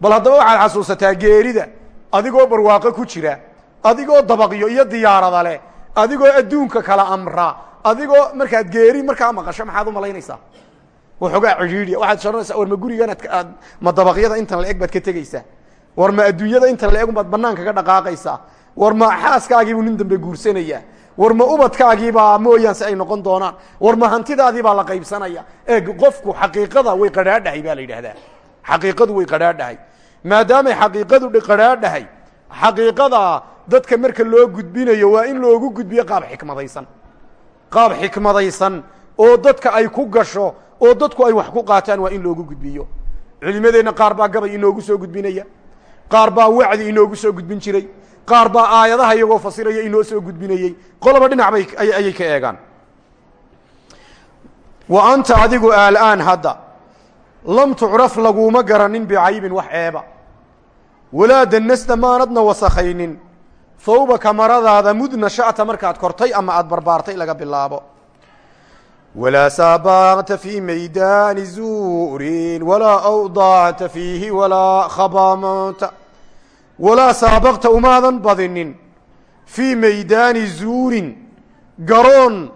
bal haddaba waxaad xasuusataa geerida adigoo barwaaqo ku jira adigoo dabaqyo iyo diyaarada leh adigoo adduunka kala amra adigoo markaad geeri markaa maqasho maxaad u malaynaysaa? Waxoogaa cidhiidhiya waxaad sharanaysaa war gurigan aad ma dabaqyada intan la-eg baad ka tegeysaa war adduunyada intan la-eg baad banaan kaga dhaqaaqaysaa? War xaaskaagiibuu nin dambe guursanayaa war ma ubadkaagiibaa mooyaan si ay noqon doonaan? War ma hantidaadiibaa la qaybsanaya? Eeg qofku xaqiiqada way qadhaadhahay baa la yidhaahdaa xaqiiqadu way qadhaadhahay. Maadaamay xaqiiqadu qadhaadhahay xaqiiqada dadka marka loo gudbinayo waa in loogu gudbiyo qaab xikmadaysan. Qaab xikmadaysan oo dadka ay ku gasho oo dadku ay wax ku qaataan waa in loogu gudbiyo. Culimadeenna qaar baa gabay inoogu soo gudbinaya. Qaar baa wacdi inoogu soo gudbin jiray. Qaar baa aayadaha iyagoo fasiraya inoo soo gudbinayey qoloba dhinac bay ayay ka eegaan. Wa anta adigu aalaan hadda lam tucraf laguma garanin bicaybin wax ceeba. Walaa danasta maanadna wasakhaynin thawbaka maradaada mudna sha'ta markaad kortay ama aada barbaartay laga bilaabo. Walaa saabaqta fii maydaani zuurin walaa awdacta fiihi walaa khabamta walaa saabaqta umaadan badinin. Fii maydaani zuurin garoon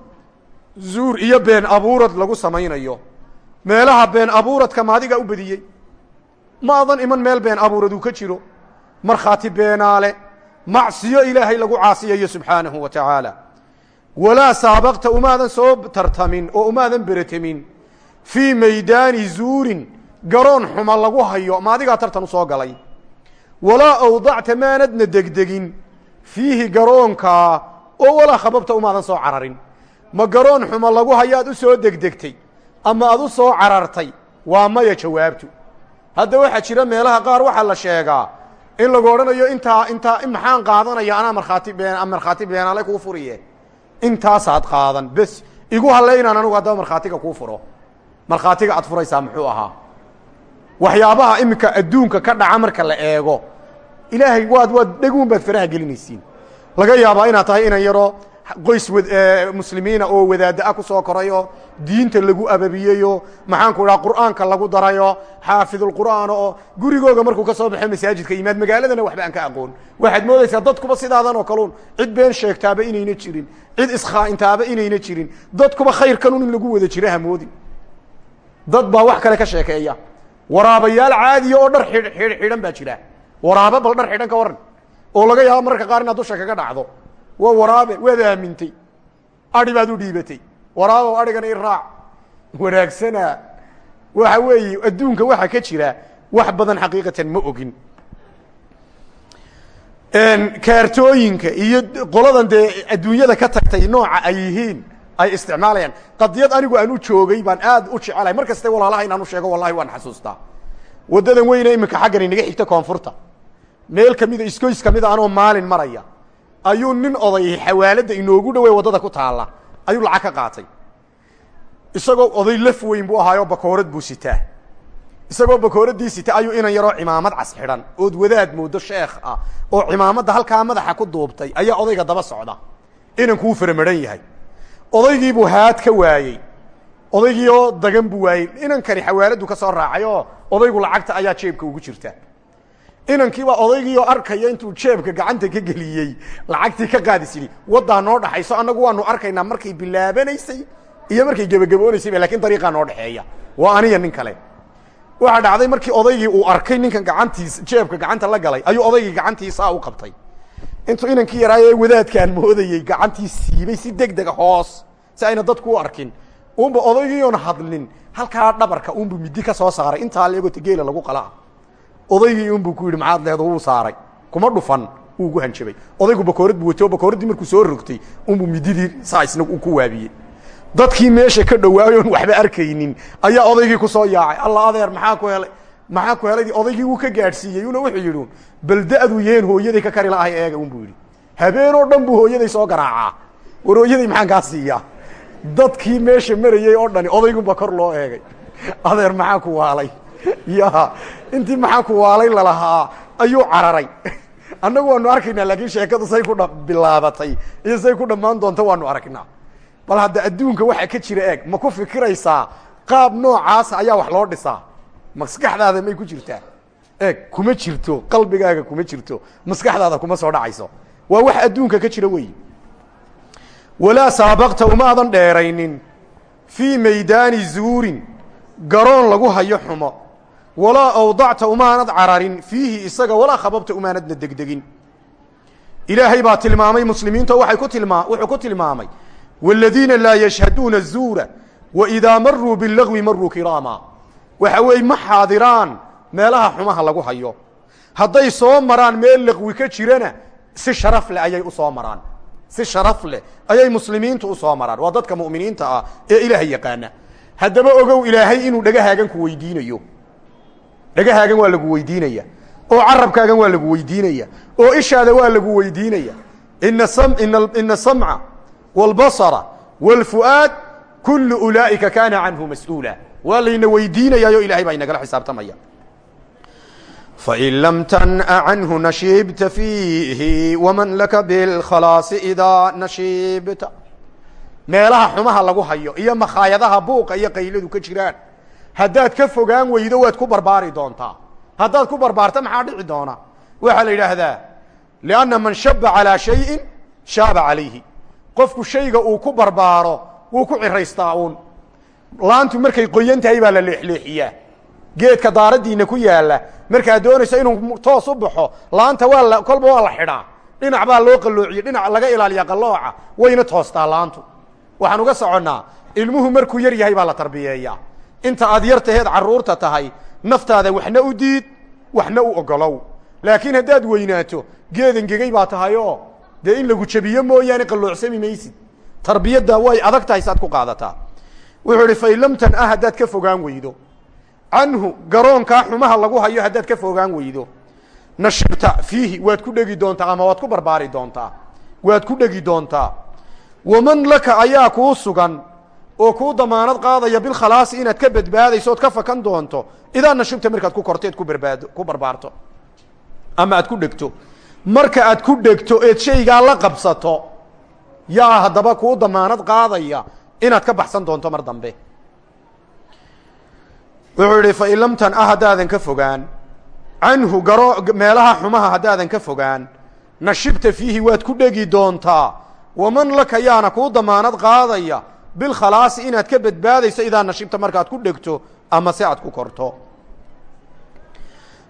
zuur iyo been abuurad lagu samaynayo meelaha been abuuradka maadigaa u badiyey ma adan iman meel been abuurad uu ka jiro. Markhaati beenaale macsiyo ilaahay lagu caasiyayo subxaanahu wa tacaala. Walaa saabaqta umaadan soo tartamin oo umaadan beratamin fii maydaani zuurin garoon xuma lagu hayo maadigaa tartan u soo galay. Walaa awdacta maanadna degdegin fiihi garoonkaa oo walaa khababta umaadan soo cararin. Ma garoon xuma lagu hayaad u soo degdegtay ama aad u soo carartay. Waa maya jawaabtu. Hadda waxaa jira meelaha qaar waxaa la sheegaa. In lagu odhanayo intaa intaa maxaan qaadanaya anaa markhaati been markhaati beenaale kuu furiye. Intaasaad qaadan. Bes igu halle inaan anugu haddaba markhaatiga kuu furo. Markhaatiga aad furaysaa muxuu ahaa. Waxyaabaha iminka adduunka ka dhaca marka la eego. Ilaahay waad waad dheguun baad faraha gelinaysiin laga yaabaa inaad tahay inan yaroo qoys muslimiina oo wadaada a ku soo korayo diinta lagu ababiyeyo maxaanku dhaha qur'aanka lagu darayo xaafidulqur'aan oo gurigooga markuu ka soo baxo masaajidka yimaad magaaladana waxba aan ka aqoon. Waxaad moodaysaa dadkuba sidaadan oo kaluun cid been sheegtaaba inayna jirin cid iskhaa'intaaba inayna jirin dadkuba khayrkanun in lagu wada jira hamoodin dad baa wax kale ka sheekeeya. Waraabayaal caadiya oo dhar xidh xidhan baa jira. Waraaba bal dhar xidhan ka waran oo laga yaabo mararka qaar inaad dusha kaga dhacdo waa waraabe waad aamintay. Adhi baad u dhiibatay. Waraabow adhigana i raac. Wanaagsanaa waxa weeye adduunka waxa ka jira wax badan xaqiiqatan ma ogin. Kaartooyinka iyo qoladan dee adduunyada ka tagtay nooca ay yihiin ay isticmaalayaan. Qadiyad anigu aan u joogay baan aad u jecelahay mar kaste walaalaha inaan u sheego wallahi waan xasuustaa. Waddadan weyne iminka xaggan inaga xigta koonfurta. Meel kamida iskoys kamida anoo maalin maraya ayuu nin oday xawaaladda inoogu dhawey waddada ku taalla. Ayuu lacag ka qaatay. Isagoo oday laf weyn buu ahaayoo bakoorad buu sitaa. Isagoo bakooraddii sita ayuu inan yaroo cimaamad cas xidhan. Ood wadaad moodo sheekh ah oo cimaamadda halkaa madaxa ku duubtay ayaa odayga daba socda. Inanku wuu faramaran yahay. Odaygiibuu haad ka waayey. Odaygii oo dagan buu waayey. Inankani xawaaladdu ka soo raacay oo odaygu lacagta ayaa jeebka ugu jirta inankiibaa odaygii oo arkaya intuu jeebka gacanta ka geliyey lacagtii ka qaadis yidhi waddaa noo dhaxayso annagu waanu arkaynaa markay bilaabanaysay iyo markay gebagaboonaysayba laakiin dariiqaa noo dhexeeya waa aniya nin kale. Waxaa dhacday markii odaygii uu arkay ninkan gacantiis jeebka gacanta la galay ayuu odaygii gacantiisaa u qabtay. Intuu inankii yaraaye wadaadkaan moodayey gacantii siibay si deg dega hoos si ayna dadku u arkin. Unba odaygii hadlin halkaa dhabarka unbu midi ka soo saaray. Intaa leegota geela lagu qalaa odaygii unbuu ku yidhi maxaad leedo wuu saaray. Kuma dhufan wuu gu hanjabay. Odaygu bakoorad buu watay oo bakooraddii markuu soo rogtay unbuu mididii saa isna u ku waabiyey. Dadkii meesha ka dhawaayo oon waxba arkaynin ayaa odaygii ku soo yaacay. Alla adeer maxaa ku helay? Maxaa ku helay odaygii wuu ka gaadhsiiyey. Una wuxuu yidhi bal da-du yeen hooyaday ka kari la'ahay eega un buu yidhi. Habeenoo dhan buu hooyaday soo garaacaa. War maxaan kaa siiyaa? Dadkii meesha marayey oo dhani odaygunba kor loo eegay. Adeer maxaa ku waalay ya intii maxaa ku waalay lalahaa ayuu cararay. Annagu waanu arkaynaa laakiin sheekadu say ku bilaabatay. Iyo say ku dhammaan doonto waanu aragnaa bal hadda adduunka waxa ka jira eeg ma ku fikiraysaa qaab noocaasa ayaa wax loo dhisaa. Maskaxdaada may ku jirtaa. Eeg kuma jirto qalbigaaga kuma jirto maskaxdaada kuma soo dhacayso. Waa wax adduunka ka jira wey walaa saabaqta umaadan dheeraynin. Fii maydaani zuurin garoon lagu hayo xumo walaa awdacta umaanad cararin fiihi isaga walaa khababta umaanadna degdegin. Ilaahay baa tilmaamay muslimiinta waay ku tilmaa wuxuu ku tilmaamay waaladiina laa yashhaduuna azuura wa idaa maruu bilagwi maruu kiraama. Waxa weeye ma xaadiraan meelaha xumaha lagu hayo. Hadday soo maraan meel si sharaf leh ayay u soo maraan. Si sharaf leh ayay muslimiintu u soo maraan. Waa dadka mu'miniinta ah ee ilaah yaqaana. Haddaba ogow ilaahay inuu dhagahaagan ku weydiinayo dhegahaagan waa lagu weydiinaya. Oo carabkaagan waa lagu weydiinaya. Oo ishaada waa lagu weydiinaya. Ina samca wاlbasra wاlfu'aad kulu ulaa'ika kaana canhu mas'uula. Waa layna weydiinayaayo ilahay baa inagala xisaabtamaya. Fain lam tan'a canhu nashiibta fiihi waman laka bilkhalaasi idaa nashiibta. Meelaha xumaha lagu hayo iyo makhaayadaha buuqa iyo qayladu ka jiraan haddaad ka fogaan weydo waad ku barbaari doontaa. Haddaad ku barbaarta maxaa dhici doona waxaa la yidhaahdaa lianna man shaba calaa shayin shaaba calayhi. Qofku shayga uu ku barbaaro wuu ku ciraystaa uun. Laantu markay qoyan tahay baa la leexleexiyaa. Geedka daaraddiina ku yaalla. Markaad doonayso inuu toos u baxo laanta waa la kolba waa la xidhaa. Dhinac baa loo qalloociye dhinac laga ilaaliyaa qallooca wayna toostaa laantu. Waxaan uga soconnaa ilmuhu markuu yar yahay baa la tarbiyeeyaa inta aad yar taheed carruurta tahay naftaada waxna u diid waxna u ogolow. Laakiin haddaad weynaato geed engegey baa tahay oo dee in lagu jabiyo mooyaane qalloocsami maysid. Tarbiyadda way adag tahay saad ku qaadataa. Wuxuu idhi fain lam tan'a haddaad ka fogaan weydo. Canhu garoonkaa xumaha lagu hayo haddaad ka fogaan weydo. Nashibta fiihi waad ku dhegi doontaa ama waad ku barbaari doontaa? Waad ku dhegi doontaa? Waman laka ayaa kuu sugan oo kuu damaanad qaadaya bilkhalaasi inaad ka badbaadayso ood ka fakan doonto. Idaa nashibta markaad ku korteed ku barbaado ku barbaarto. Ama aad ku dhegto. Marka aad ku dhegto eed shaygaa la qabsato yaa haddaba kuu damaanad qaadaya inaad ka baxsan doonto mar dambe. Wuxuu yihi fain lam tan-a haddaadan ka fogaan canhu garo meelaha xumaha haddaadan ka fogaan nashibta fiihi waad ku dhegi doontaa. Waman laka yaana kuu damaanad qaadaya bilkhalaasi inaad ka badbaadayso idaa nashibta markaad ku dhegto ama se aad ku korto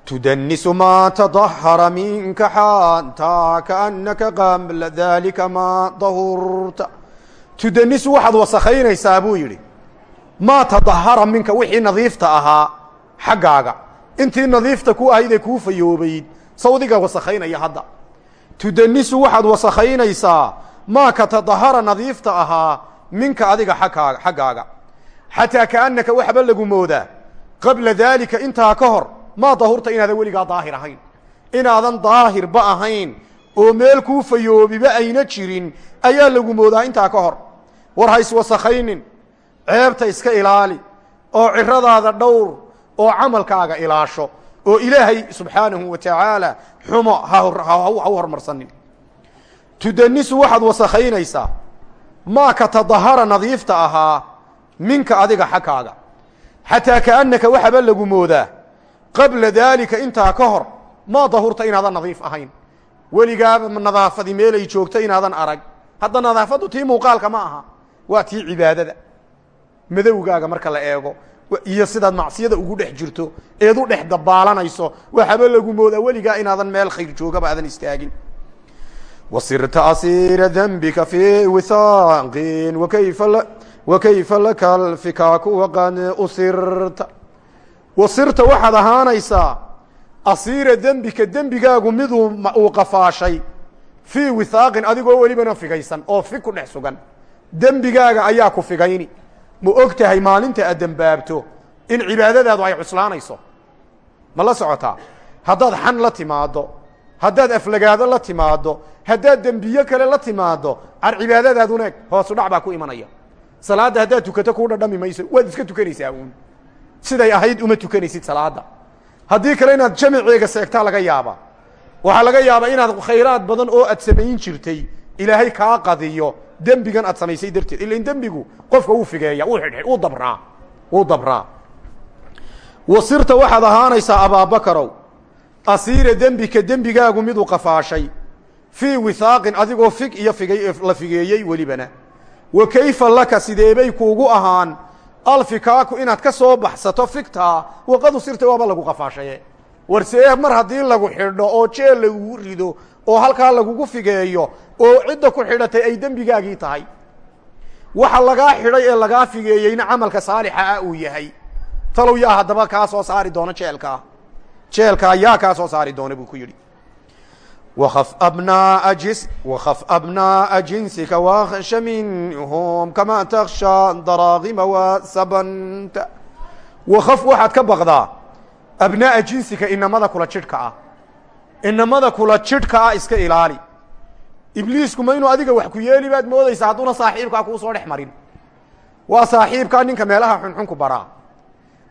tudanisu maa tadahara minka xaanta kaanaka qabla dalika maa dahurta tudanisu waxaad wasakaynaysaa buu yidhi maa tadahara minka wixii nadiifta ahaa xaggaaga intii nadiifta ku ahayd ee kuu fayoobayd sawdiga wasakaynaya hadda tudanisu waxaad wasakaynaysaa maa ka tadahara nadiifta ahaa minka adiga agkaaga xaggaaga xataa kaanaka waxba lagu moodaa. Qabla daalika intaa ka hor maa dahurta inaadan weligaa daahir ahayn. Inaadan daahirba ahayn. Oo meel kuu fayoobiba ayna jirin ayaa lagu moodaa intaa ka hor. War ha iswasakaynin ceebta iska ilaali. Oo ciradaada dhowr. Oo camalkaaga ilaasho. Oo ilaahay subxaanahu wa tacaala xumo ha u hormarsanin tudanisu waxaad wasakaynaysaa maa ka tadahara nadiifta ahaa minka adiga xagkaaga xataa kaanaka waxaba lagu moodaa. Qabla daalika intaa ka hor maa dahurta inaadan nadiif ahayn. Weligaaba nadaafadi meelay joogta inaadan arag. Hadda nadaafaddu tii muuqaalka ma aha. Waa tii cibaadada. Madowgaaga marka la eego iyo sidaad macsiyada ugu dhex jirto eed u dhex dabaalanayso waxaba lagu moodaa weligaa inaadan meel khayr joogaba aadan istaagin wasirta asiira dembika fii wihaaqin wakayfa laka alfikaaku waqad usirta wasirta waxaad ahaanaysaa asiira dembika dembigaagu miduu uu qafaashay fii wihaaqin adigoo welibana figaysan oo fig ku dhex sugan dembigaaga ayaa ku figayni ma og tahay maalinta aad dembaabto in cibaadadaadu ay cuslaanayso ma la socotaa haddaad xan la timaaddo haddaad aflagaado la timaaddo haddaad dembiye kale la timaaddo car cibaadadaaduna eg hoosu baa ku imanaya. Salaadda haddaad tukato kuu dhadhami mayso. Waad iska tukanaysaa uun. Siday ahayd uma tukanaysid salaadda. Haddii kale inaad jamiceega seegtaa laga yaabaa waxaa laga yaabaa inaad khayraad badan oo aad samayn jirtay ilaahay kaa qadiyo dembigan aad samaysay darteed. Ilan dembigu qofka wuu figeeya wuu dabraa wuu dabraa. Wasirta waxaad ahaanaysaa abaabakarow asiira dembika dembigaagu miduu qafaashay. Fii wihaaqin adigoo fig iyo figay la figeeyey welibana wa kayfa laka sideebay kuugu ahaan alfikaaku inaad ka soo baxsato figtaa waqad usirta waaba lagu qafaashaye. Warsee mar haddii lagu xidho oo jeel lagugu rido oo halkaa lagugu figeeyo oo cidda ku xidhatay ay dembigaagii tahay. Waxa lagaa xidhay ee lagaa figeeyeyna camalka saalixa ah uu yahay. Talow yaa haddaba kaa soo saari doona jeelkaa jeelkaa yaa kaa soo saari doona buu ku yidhi. Wkf abnaa jis wakaf abnaa'a jinsika waksha minhum kamaa taksha daraagima wasabanta wakaf waxaad ka baqdaa abnaa'a jinsika inamada kula jidhka ah. Inamada kula jidhka ah iska ilaali. Ibliisku ma inuu adiga wax ku yeeli baad moodaysa hadduuna saaxiibkaa kuu soo dhex marin. Waa saaxiibkaa ninka meelaha xunxunku baraa.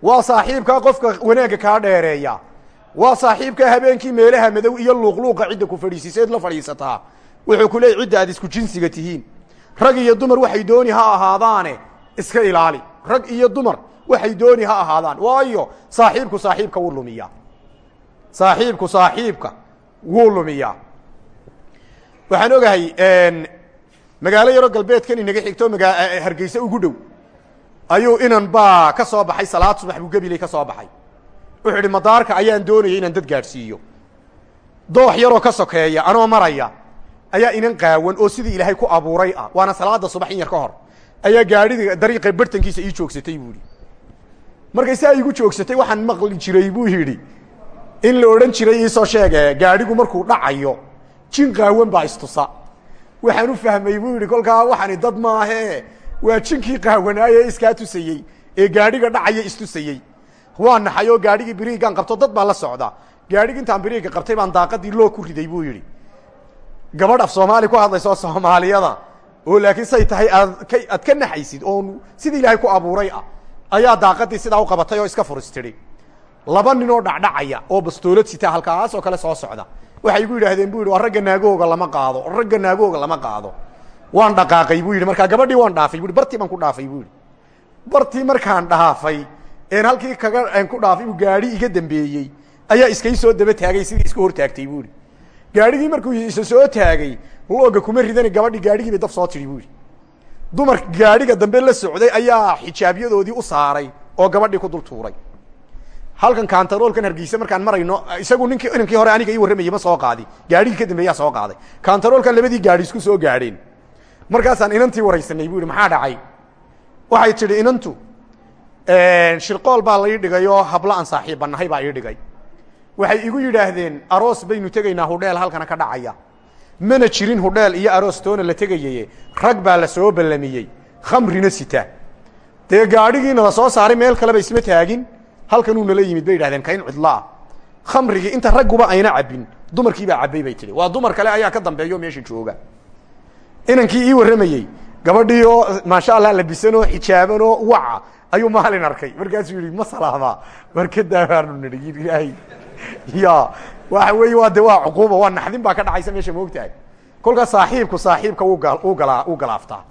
Waa saaxiibkaa qofka wanaagga kaa dheereeya waa saaxiibkaa habeenkii meelaha madow iyo luuqluuqa cidda ku fadhiisiseed la fadhiisataa wuxuu ku leeyay cidda aad isku jinsiga tihiin. Rag iyo dumar waxay dooni ha ahaadaane iska ilaali. Rag iyo dumar waxay dooni ha ahaadaan. Waayo saaxiibku saaxiibka wuu lumiyaa. Saaxiibku saaxiibka wuu lumiyaa. Waxaan ogahay magaalo yaro galbeedkan inaga xigto magaa hargeysa ugu dhow. Ayuu inan baa ka soo baxay salaad subax buu gebiley ka soo baxay wuxuu idhi madaarka ayaan doonayay inaan dad gaadhsiiyo. Doox yaroo ka sokeeya anoo maraya ayaa inan qaawan oo sidii ilaahay ku abuuray ah. Waana salaada subax in yar ka hor. Ayaa gaadhida dariiqa bartankiisa ii joogsatay buu yidhi. Markay saa igu joogsatay waxaan maqli jiray buu yidhi in la odhan jiray iisoo sheege gaadhigu markuu dhacayo jin qaawan baa istusa. Waxaan u fahmay buu yidhi kolkaa waxani dad maahe waa jinkii qaawanaaye iskaa tusayey ee gaadhiga dhacaya istusayey waa naxay oo gaadhigii biriigaan qabto dad baa la socda. Gaadhigi intaan biriiga qabtay baan daaqadii loo ku riday buu yidhi. Gabadh af soomaali ku hadlayso soomaaliyada oo laakiin say tahay aad ka naxaysid oo sidii ilaahay ku abuuray ah ayaa daaqadii sidaa u qabatay oo iska furistidhi laba nin oo dhacdhacaya oo bastoolad sitaa halkaas oo kale soo socda. Waxay igu yidhaahdeen bu yidhi ragga naagooga lama qaado ragga naagooga lama qaado. Waan dhaqaaqay buu yidhi markaa gabadhii waan dhaafay bu bartii baan ku dhaafay buu yidhi. Bartii markaan dhaafay een halkii kaga ku dhaafay uu gaadhi iga dambeeyey. Ayaa iskay soo daba taagay sidii iska hor taagtay buu yidhi. Gaadhigii markuu isa soo taagay looga kuma ridani gabadhii gaadhigii bay dab soo tidhi buu yidhi. Dumar gaadhiga dambe la socday ayaa xijaabyadoodii u saaray oo gabadhii ku dul tuuray. Halkan kantaroolkan hargeysa markaan marayno isagu ninkii inankii hore aniga ii warramayey ma soo qaadi. Gaadhigii ka dambeeyaa soo qaaday. Kantaroolkan labadii gaadhi isku soo gaadheen. Markaasaan inantii waraysanay bu yidhi maxaa dhacay? Waxay tidhi inantu shirqool baa lai dhigay oo hablo aan saaxiibbanahay baa ii dhigay. Waxay igu yidhaahdeen aroos baynu tegaynaa hudheel halkana ka dhacaya. Mana jirin hudheel iyo aroos toona la tegayaye rag baa la soo ballamiyey. Khamrina sita. Dee gaadhigiina la soo saaray meel kaleba isma taagin? Halkanuu nala yimid bay yidhahdeen kayn cidlaah khamrigii inta ragguba ayna cabbin dumarkiibaa cabbay bay tihi waa dumar kale ayaa ka dambeeyo meesha jooga. Inankii ii warramayey gabadhii oo maasha allah labisanoo xijaabanoo waca ayuu maalin arkay. Markaasuu yihi ma salaamaa warkadaabaanu nidhi. Ilaahay ya waxa weeye waa de waa cuquuba waa naxdin baa ka dhacaysa meesha moogtahay kolkaa saaxiibku saaxiibka u galaa u galaaftaa.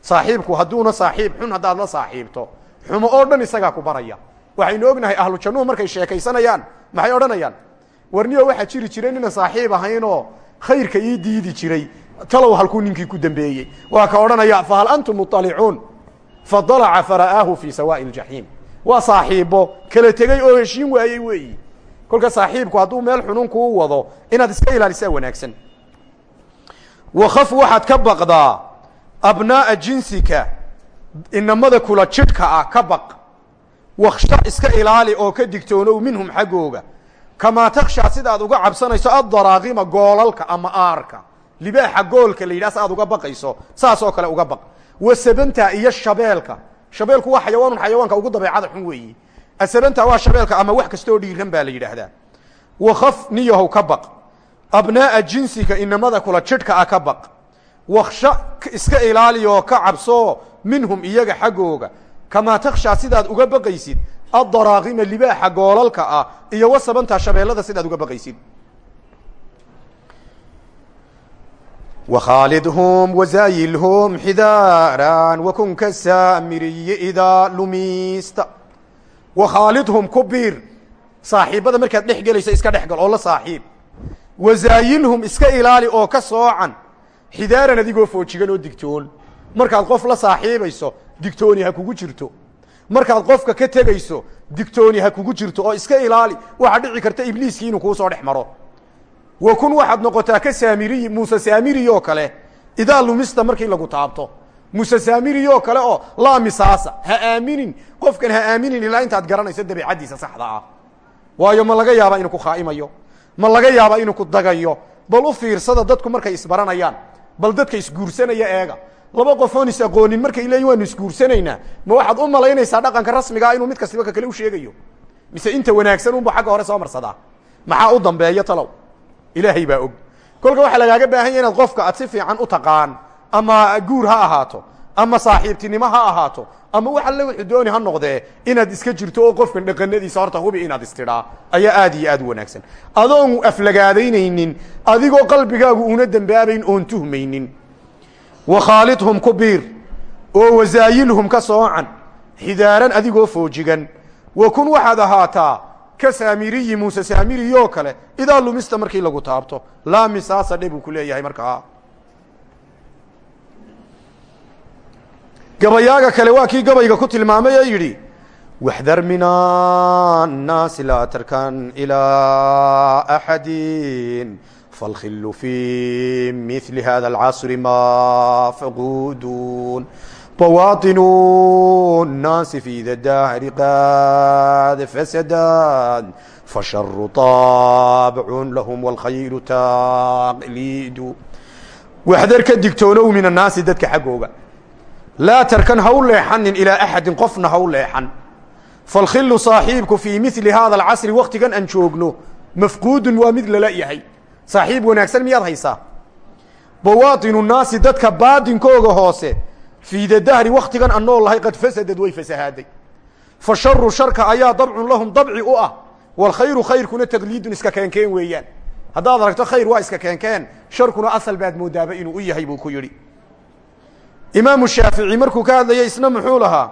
Saaxiibku hadduuna saaxiib xun haddaad la saaxiibto xumo oo dhan isagaa ku baraya. Waxaynu ognahay ahlu jannuhu markay sheekaysanayaan maxay odhanayaan? Warniyo waxaa jiri jira nina saaxiib ahaynoo khayrka ii diidi jiray talow halkuu ninkii ku dambeeyey. Waa ka odhanaya fahal antum muطalicuun fadalaca fara'aahu fii sawaa'i اljaxiim waa saaxiibo kala tegey oo heshiin waayey weeyi kolka saaxiibku hadduu meel xunun kuu wado inaad iska ilaalisaa wanaagsan wakaf waxaad ka baqdaa abnaa'a jinsika inamada kula jidhka ah ka baq waksha iska ilaali oo ka digtoonow minhum xaggooga kamaa takshaa sidaad uga cabsanayso addaraaqima goolalka ama aarka libaaxa goolka la yidhah sa aad wasabanta iyo shabeelka. Shabeelku waa xayawaanun xayawaanka ugu dabeecada xun weeyi. Asabanta waa shabeelka ama wax kastoo dhiiran baa la yidhaahdaa. Wakaf niyahow ka baq. Abnaa'a jinsika inamada kula jidhka ah ka baq. Waksha iska ilaali oo ka cabsoo minhum iyaga xaggooga. Kamaa takshaa sidaad uga baqaysid addaraaqima libaaxa goolalka ah iyo wasabanta shabeellada sidaad uga baqaysid wkhaalidhm wazaayilhm xidaaran wakun ka saamiriyi idaa lumiista wakhaalidhum ku biir saaxiibada markaad dhex gelayso iska dhexgal oo la saaxiib wazaayilhum iska ilaali oo ka soocan xidaaran adigoo foojigan oo digtoon markaad qof la saaxiibayso digtooni ha kugu jirto markaad qofka ka tegayso digtooni ha kugu jirto oo iska ilaali waxaa dhici karta ibliiskii inuu kuusoo dhex maro wa kun waxaad noqotaa ka saamiriyi muuse saamiri oo kale idaa lumista markii lagu taabto. Muuse saamiri oo kale oo laa misaasa ha aaminin qofkan ha aaminin ilaa intaad garanayso dabeicaddiisa saxda ah. Waayo ma laga yaabaa inuu ku khaa'imayo ma laga yaabaa inuu ku dagayo bal u fiirsada dadku markay isbaranayaan bal dadka isguursanaya eega. Laba qofoon is aqoonin markay leeyiin waanu isguursanaynaa ma waxaad u malaynaysaa dhaqanka rasmigaa inuu mid kastiba ka kale u sheegayo? Mise inta wanaagsan unba xagga hore soo marsadaa? Maxaa u dambeeya talow ilaahay baa og. Kolka waxaa lagaaga baahan yaha inaad qofka aad si fiican u taqaan ama guur ha ahaato ama saaxiibtinimo ha ahaato ama wax alle wuxuu dooni ha noqdee inaad iska jirto oo qofkan dhaqanadiisa horta hubi inaad istidhaa ayaa aad iyo aad u wanaagsan. Adoon aflagaadaynaynin adigoo qalbigaagu una dembaabayn oon tuhmaynin. Wakhaalidhum ku biir oo wasaayilhum ka soocan xidaaran adigoo foojigan. Wa kun waxaad ahaataa ka saamiriyi muuse saamiriyoo kale idaa lumista markii lagu taabto laa misaasa dhe buu ku leeyahay markaa gabayaaga kale waa kii gabayga ku tilmaamay ee yidhi waxdar min annaasi laa tarkan ilaa axadi falkhilu fi mili hada alcasri mafquudun bawaطinu الnaasi fi da dahri qad fasadad fasharu طaabcu lahum wاlkhayru taqliidu waxdar ka digtoonow min annaasi dadka xaggooga laa tarkan ha u leexanin ilaa axadin qofna ha u leexan falkhilu saaxiibku fii mili haada alcasri waktigan aan joogno mafquudun waa mid lala yahay saaxiib wanaagsan miyaad haysaa bawaatinu fiida dahri waktigan aan nool lahay qad fasadad way fasahaaday. Fa sharu sharka ayaa dabcun lahum dabci u ah. Walkhayru khayrkuna taqliidun iska keenkeen weeyaan. Haddaad aragto khayr waa iska keenkeen sharkuna asal baad moodaaba inuu u yahay buu ku yidhi. Imaamu shaafici markuu ka hadlayay isna muxuu lahaa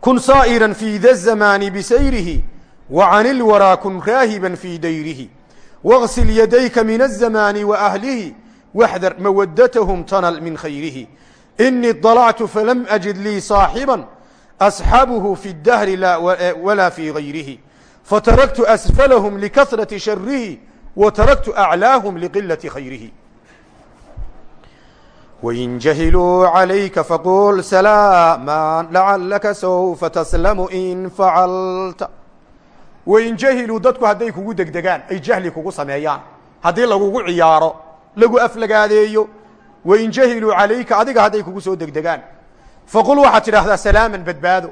kun saa'iran fii da zamaani bisayrihi wa can ilwaraa kun raahiban fii dayrihi. Wagsil yadayka min azamaani wa ahlihi waxdar mawadatahum tanal min khayrihi inii dalactu falam ajid lii saaxiban asxabuhu fi اdahri walaa fii gayrihi fataraktu asfalahum likasrati sharihi wa taraktu aclaahum liqilati khayrihi. Wain jahiluu calayka faqul salaama lacalaka saufa taslamu in facalta wain jahiluu dadku hadday kugu degdegaan ay jahli kugu sameeyaan haddii lagugu ciyaaro lagu aflagaadeeyo wain jahiluu calayka adiga hadday kugu soo degdegaan. Faqul waxaad tidhaahdaa salaaman badbaado.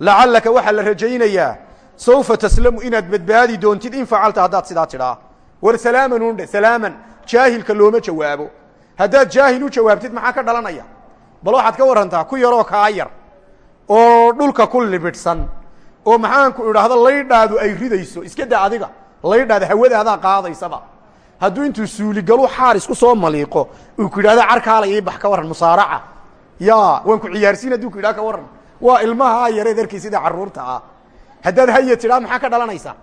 Lacallaka waxaa la rajaynayaa saufa taslamu inaad badbaadi doontid in facalta haddaad sidaa tidhaa. War salaaman undhe salaaman jaahilka looma jawaabo. Haddaad jaahil u jawaabtid maxaa ka dhalanaya? Bal waxaad ka warantaa ku yaroo kaa yar oo dhulka ku libidhsan oo maxaanku idhaahdo laydhaadu ay ridayso iska da adiga laydhaada hawadaadaa qaadaysaba hadduu intuu suuligalu xaar isku soo maliiqo uu ku yidhahdo carkaala ii bax ka waran musaaraca. Ya waan ku ciyaarsiin hadduu ku yidhaha ka waran waa ilmaha yareed arkay sida carruurta ah. Haddaad haya tidhaa maxaa ka dhalanaysa?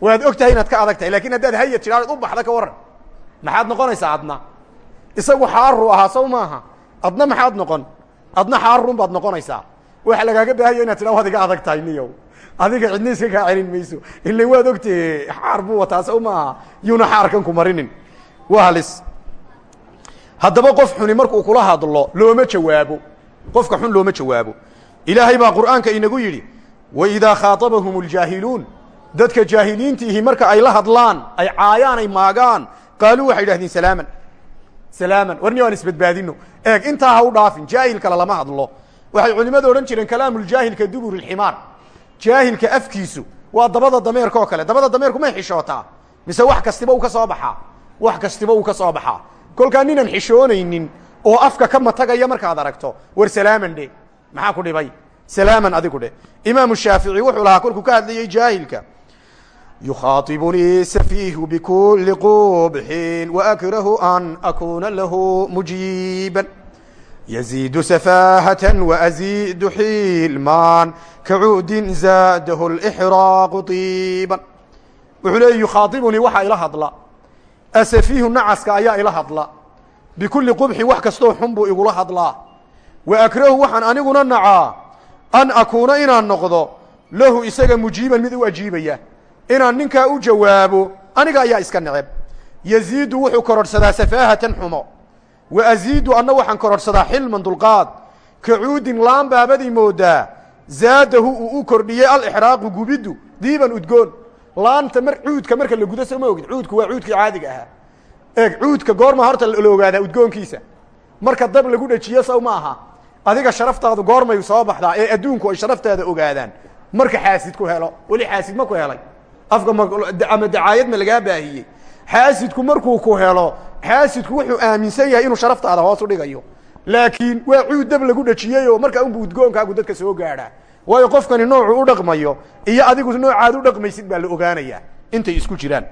Waad og inaad ka adag tahay laakiin haddaad haya tidhaa u baxda ka waran maxaad noqonaysaa adna? Isagu xaaru ahaa saw maaha. Adna maxaad noqon? Adna xaarun baad noqonaysaa. Waxa lagaaga baahaya inaad tidha waad iga adag tahay niyow adiga cidna iska kaa celin mayso. Ila waad ogtee xaar buu wataa sow maaha. Yuuna xaarkan ku marinin. Waa halis. Haddaba qof xuni markuu kula hadlo looma jawaabo. Qofka xun looma jawaabo. Ilaahay baa qur'aanka inagu yidhi waidaa khaaabahum اljaahiluun dadka jaahiliintiihi marka ay la hadlaan ay caayaan ay maagaan qaaluu waxay idhahdeen salaaman salaaman. Warni aan isbadbaadino eeg intaa ha u dhaafin jaahil kale lama hadlo. Waxay culimmadu odhan jireen kalaamuuljaahilka dubur اlximaar jaahilka afkiisu waa dabada dameerka oo kale. Dabada dameerku may xishootaa mise wax kastiba uu ka soo baxaa wax kastiba uu ka soo baxaa kolkaa ninaan xishoonaynin oo afka ka matagaya markaad aragto war salaaman dhe. Maxaa ku dhibay? Salaaman adigu dheh imaamu shaafici wuxuu lahaa kolkuu ka hadlayey jaahilka. Yukhaaطibunii safiihu bikuli qubxin waakrahu an akuna lahu mujiiban yaziidu safaahatan waaziidu xilmaan kacuudin zaadahu lxraaqu طiiban wuxuu leey yukhaaطibunii waxaa ila hadla asafiihu nacaska ayaa ila hadla bikulli qubxin wax kastoo xun buu igula hadlaa akrahu waxaan aniguna nacaa an akuuna inaan noqdo lahu isaga mujiiban mid u ajiibaya inaan ninkaa u jawaabo aniga ayaa iska neceb yaziidu wuxuu kororhsadaa safaahatan xumo wa aziidu anna waxaan kororhsadaa xilman dulqaad kacuudin laan baabadii moodaa zaadahu uu u kordhiyey alixraaqu gubiddu diiban udgoon laanta mar cuudka marka la gudo soo ma ogid cuudku waa cuudkii caadiga ahaa eeg cuudka goorma horta la ogaadaa udgoonkiisa marka dab lagu dhajiyo saw ma aha adiga sharaftaadu goormay soo baxdaa ee adduunku ay sharaftaada ogaadaan marka xaasid ku helo weli xaasid ma ku helay afka ama dacaayad ma lagaa baahiyey xaasidku markuu ku helo xaasidku wuxuu aaminsan yahay inuu sharaftaada hoos u dhigayo. Laakiin waa cuud dab lagu dhajiyey oo markaa unbu udgoonkaagu dadka soo gaadhaa waayo qofkani noocu u dhaqmayo iyo adigu noocaad u dhaqmaysid baa la ogaanayaa intay isku jiraan.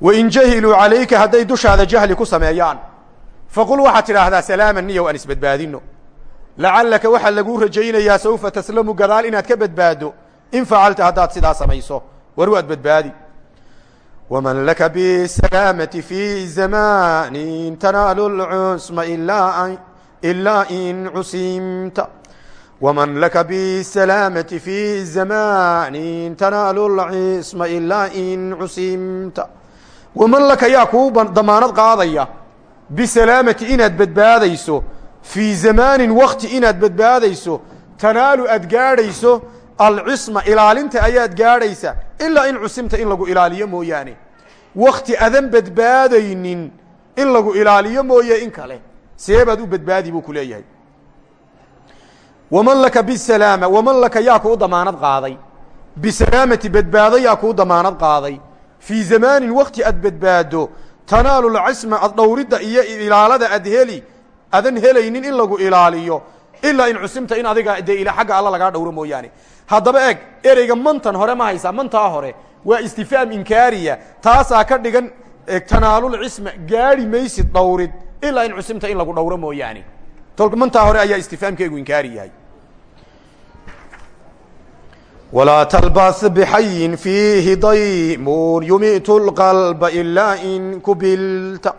Wain jahiluu calayka hadday dushaada jahli ku sameeyaan faqul waxaad tidhaahdaa salaaman niyow aan isbadbaadino lacallaka waxaa laguu rajaynayaa saufa taslamu gadaal inaad ka badbaado in facalta haddaad sidaa samayso war waad badbaadi wman laka bsalaamati fi zamanin tanaalu lcusma ilaa in cusimta wman laka bsalaamati fi zamanin tanaalu lcisma ilaa in cusimta waman laka yaa kuu damaanad qaadaya bisalaamati inaad badbaadayso fii zamaanin wakti inaad badbaadayso tanaalu aad gaadhayso alcisma ilaalinta ayaad gaadhaysa ilaa in cusimta in lagu ilaaliyo mooyaane. Wakti adan badbaadaynin in lagu ilaaliyo mooye in kale. See baad u badbaadi buu ku waman laka bisalaama waman laka yaa damaanad qaaday? Bisalaamati badbaado yaa damaanad qaaday? Fii zamaanin wakti aad badbaado tanaalu lcisma ad dhowridda iyo ilaalada ad heli adan helaynin in lagu ilaaliyo ilaa in cusimta in adiga dee xagga alla lagaa dhowro mooyaane. Haddaba eeg ereyga mantan hore ma haysaa mantaa hore. Waa istifaam inkaariya taasaa ka dhigan tanaalulcisma gaari maysid dhowrid. Ilaa in cusimta in lagu dhowro mooyaane. Mantaa hore ayaa istifaamkeegu inkaari yahay. Walaa talbas bxayin fiihi daymun yumitu lqalba ilaa in kubilta.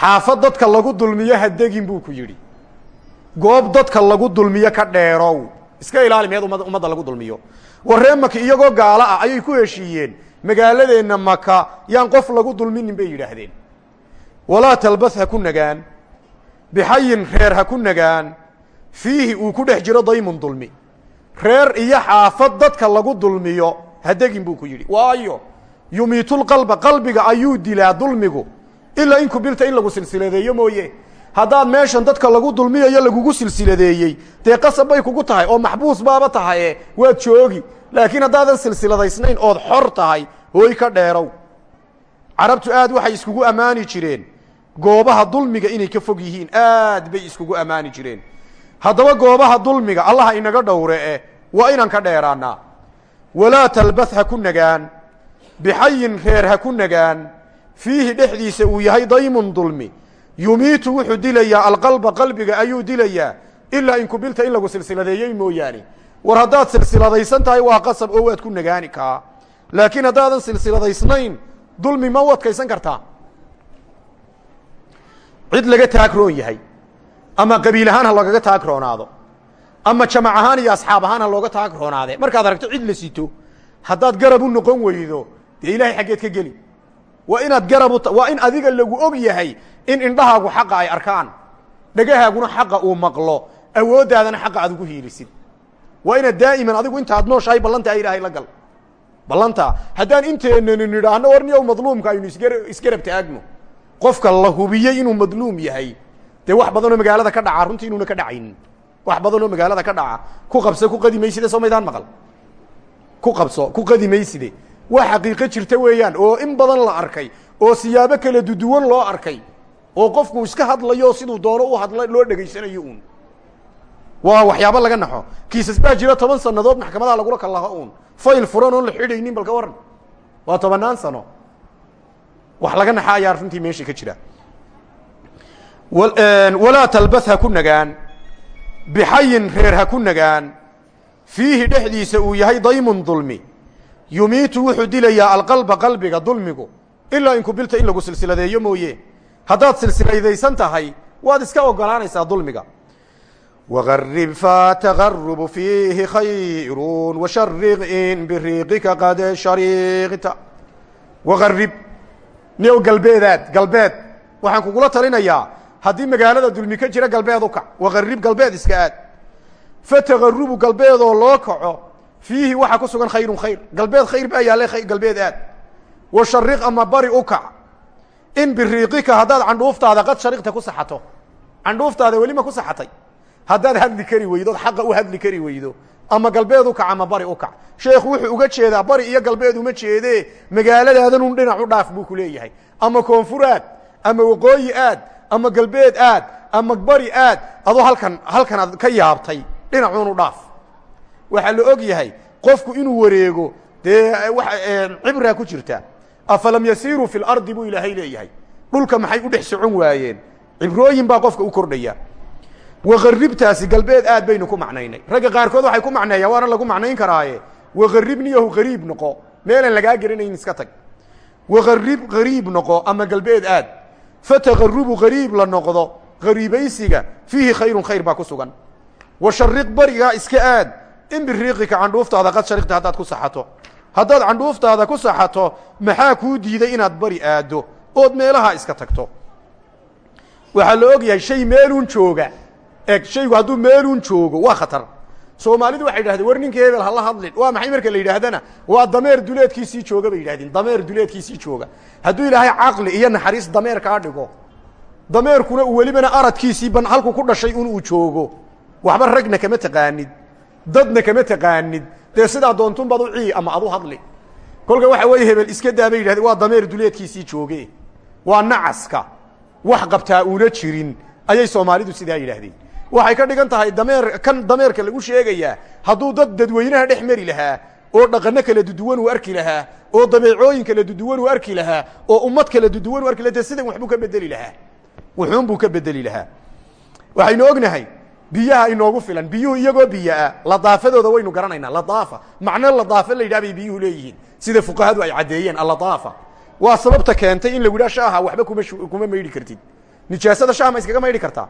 Xaafad dadka lagu dulmiyo hadegin buu ku goob dadka lagu dulmiyo ka dheerow. Iska ilaali meed ummadda lagu dulmiyo. Warree maka iyagoo gaalo ah ayay ku heshiiyeen. Magaaladeenna maka yaan qof lagu dulminin bay yidhaahdeen. Walaa talbas ha ku nagaan. Bixayin reer ha ku nagaan. Fiihi uu ku dhex jiro daymun dulmi. Reer iyo xaafad dadka lagu dulmiyo hadegin buu ku yidhi. Waayo yumiitulqalba qalbiga ayuu dilaa dulmigu. Ilaa in kubilta in lagu silsiladeeyo mooye haddaad meeshan dadka lagu dulmiyayo lagugu silsiladeeyey dee qasab bay kugu tahay oo maxbuus baaba tahaye waad joogi. Laakiin haddaadan silsiladaysnayn ood xor tahay hooy ka dheerow. Carabtu aad waxay iskugu ammaani jireen. Goobaha dulmiga inay ka fog yihiin aad bay iskugu ammaani jireen. Haddaba goobaha dulmiga allaha inaga dhowre eh? Waa inaan ka dheeraannaa walaa talbath ha ku nagaan. Bixayin reer ha ku nagaan. Fiihi dhexdiisa uu yahay daymun dulmi yumiitu wuxuu dilayaa alqalba qalbiga ayuu dilayaa ilaa in kubilta in lagu silsiladeeyey mooyaane. War haddaad silsiladaysan tahay waa qasab oo waad ku nagaani kaa. Laakiin haddaadan silsiladaysnayn dulmi ma u adkaysan kartaa. Cid laga taagroon yahay ama qabiil ahaan ha loogaga taagroonaado ama jamac ahaan iyo asxaab ahaan ha looga taagroonaade markaad aragto cid la sito haddaad garab u noqon weydo dee ilaahay xaggeed ka geli waa inaad garab waa in adiga lagu og yahay in indhahaagu xaqa ay arkaan. Dhagahaaguna xaqa uu maqlo. Awooddaadana xaqa aad ugu hiilisid waa inaad daa'iman adigu intaad nooshahay ballantaa ilaahay la gal. Ballantaa haddaan inteenani nidhaahno warniyow madluumka aynu isgar isgarab taagno. Qofka la hubiyey inuu madluum yahay dee wax badanoo magaalada ka dhaca runtii inuuna ka dhacaynin. Wax badanoo magaalada ka dhaca ku qabso ku qadi mayside soo maydaan maqal. Ku qabso ku qadi mayside waa xaqiiqo jirta weeyaan oo in badan la arkay oo siyaabo kala duduwan loo arkay oo qofku iska hadlayo siduu doono u hadla loo dhegaysanayo uun. Waa waxyaabo laga naxo. Kiisas baa jira toban sanadood maxkamadaha lagula kallaho uun. Fayl furan oon la xidhaynin bal ka waran waa tobanaan sano. Wax laga naxa ayaa runtii meesha ka jira. Walaa talbath ha ku nagaan. Bixayin reer ha ku nagaan. Fiihi dhexdiisa uu yahay daymun dulmi yumiitu wuxuu dilayaa alqalba qalbiga dulmigu ilaa inkubilta in lagu silsiladeeyo mooye. Haddaad silsilaydaysan tahay waad iska ogolaanaysaa dulmiga. Wqarib fataqarubu fiihi khayru washariq in biriiqika qad shariqta. Waqarib niow galbeedaad galbeed. Waxaan kugula talinayaa haddii magaalada dulmi ka jira galbeed u kac waqarib galbeed iska aad fataqarubu fiihi waxaa ku sugan khayrun khayr. Galbeed khayr baa yaale galbeed aad. Washariq ama bari u kac in biriiqika haddaad candhuuftaada qad shariqta ku saxato. Candhuuftaada welima ku saxatay. Haddaad hadli kari weydo od xaqa u hadli kari weydo. Ama galbeed u kac ama bari u kac sheekhu wuxuu uga jeedaa bari iyo galbeed uma jeedee. Magaaladaadan un dhinac u dhaaf buu ku leeyahay. Ama koonfur aad ama waqooyi aad ama galbeed aad ama bari aad adoo halkan halkan aad ka yaabtay dhinacuun waxaa la og yahay qofku inuu wareego dee cibraa ku jirta. Afalam yasiiruu fi lardi buu ilaahay leeyahay. Dhulka maxay u dhex socon waayeen? Cibrooyin baa qofka u kordhaya. Wakaribtaasi galbeed aad baynu ku macnaynay. Ragga qaarkood waxay ku macneeyaan waana lagu macnayn karaaye. Wakaribniyahu qariib noqo. Meelaan lagaa geranayn iska tag. Wakarib qariib noqo ama galbeed aad. Fataqarubu qariib la noqdo. Qariibaysiga fiihi khayrun khayr baa ku sugan. Washariq barigaa iska aad in biriiqika candhuuftaada qad shariqta haddaad ku saxato. Haddaad candhuuftaada ku saxato maxaa kuu diiday inaad bari aaddo ood meelaha iska tagto? Waxaa la og yahay shay meeluun jooga. Eg shaygu hadduu meeluun joogo waa khatar. Soomaalidu waxay yidhahdeen war ninka hadlin. Waa maxay marka la yidhaahdana? Waa dameer duleedkiisii jooga bay yidhahdeen dameer duleedkiisii jooga. Hadduu ilaahay caqli iyo naxariis dameer kaa dhigo dameerkuna welibana aradkiisii ban halku ku dhashay un joogo. Waxba ragna kama taqaanid dadna kama taqaanid. Dee sidaa doontunbaad u cii ama ad u hadli. Kolka waxa weeye hebel iska daa bay waa dameer duleedkiisii jooge. Waa nacaska. Wax qabtaa uuna jirin. Ayay soomaalidu sidaa yidhaahdeen. Waxay ka dhigan tahay dameer kan dameerka lagu sheegayaa hadduu dad dadweynaha dhex mari lahaa oo dhaqano kala duduwan uu arki lahaa oo dabeecooyin kala duduwan uu arki lahaa oo ummad kala duduwan u arki laha sidan waxbuu ka bedeli lahaa? Wuxuun buu ka bedeli lahaa. Waxaynu ognahay biyaha inoogu filan biyuhu iyagoo biyoa ladaafadooda waynu garanaynaa ladaafa. Macno ladaafa la yidhah bay biyuhu leeyihiin. Sida fuqahadu ay caddeeyeen alladaafa waa sababta keentay in lagu yidhaha shaaha waxba kuma kuma maydhi kartid. Nijaasada shaha ma iskaga maydhi kartaa?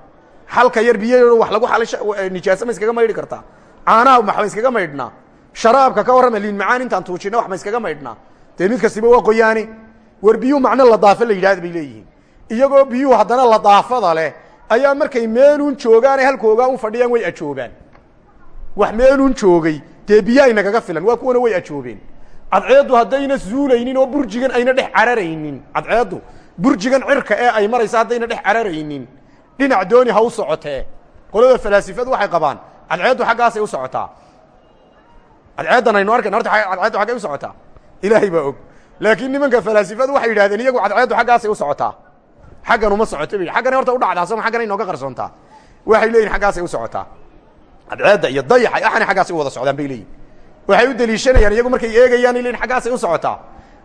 Xalka yar biyo wax lagu alay nijaasa ma iskaga maydhi kartaa? Caanaha max ma iskaga maydhnaa? Sharaabka ka warrama liin macaan intaan tuujina wax ma iskaga maydhnaa? Dee mid kastiba waa qoyaani war biyuhu macno ladaafa la yidhahda bay leeyihiin. Iyagoo biyuhu haddana ladaafada leh ayaa markay meeluun joogaane halkoogaa u fadhiyaan way ajoobaan. Wax meeluun joogay dee biyo aynagaga filan waa kuwana way ajoobeen. Cadceeddu haddayna zuulaynin oo burjigan ayna dhex cararaynin. Cadceeddu burjigan cirka ee ay maraysa haddayna dhex cararaynin. Dhinac dooni ha u socotee. Qolada falaasifadu waxay qabaan cadceeddu xaggaasay u socotaa. Cadceeddan aynu arkayna horta cadceeddu xaggay u socotaa. Ilaahay baa og. Laakiin nimanka falaasifadu waxay yidhahdeen iyagu cadceeddu xaggaasay u socotaa xaggan uma socoto ba xaggana horta udhacdaa sooma xaggana inooga qarsoontaa? Waxay leeyihiin xaggaasay u socotaa. Cadceedda iyo dayaxa axani xaggaasay u wada socdaan bay leeyihiin waxay u deliishanayaan iyagu markay eegayaan ay leeyihiin xaggaasay u socotaa.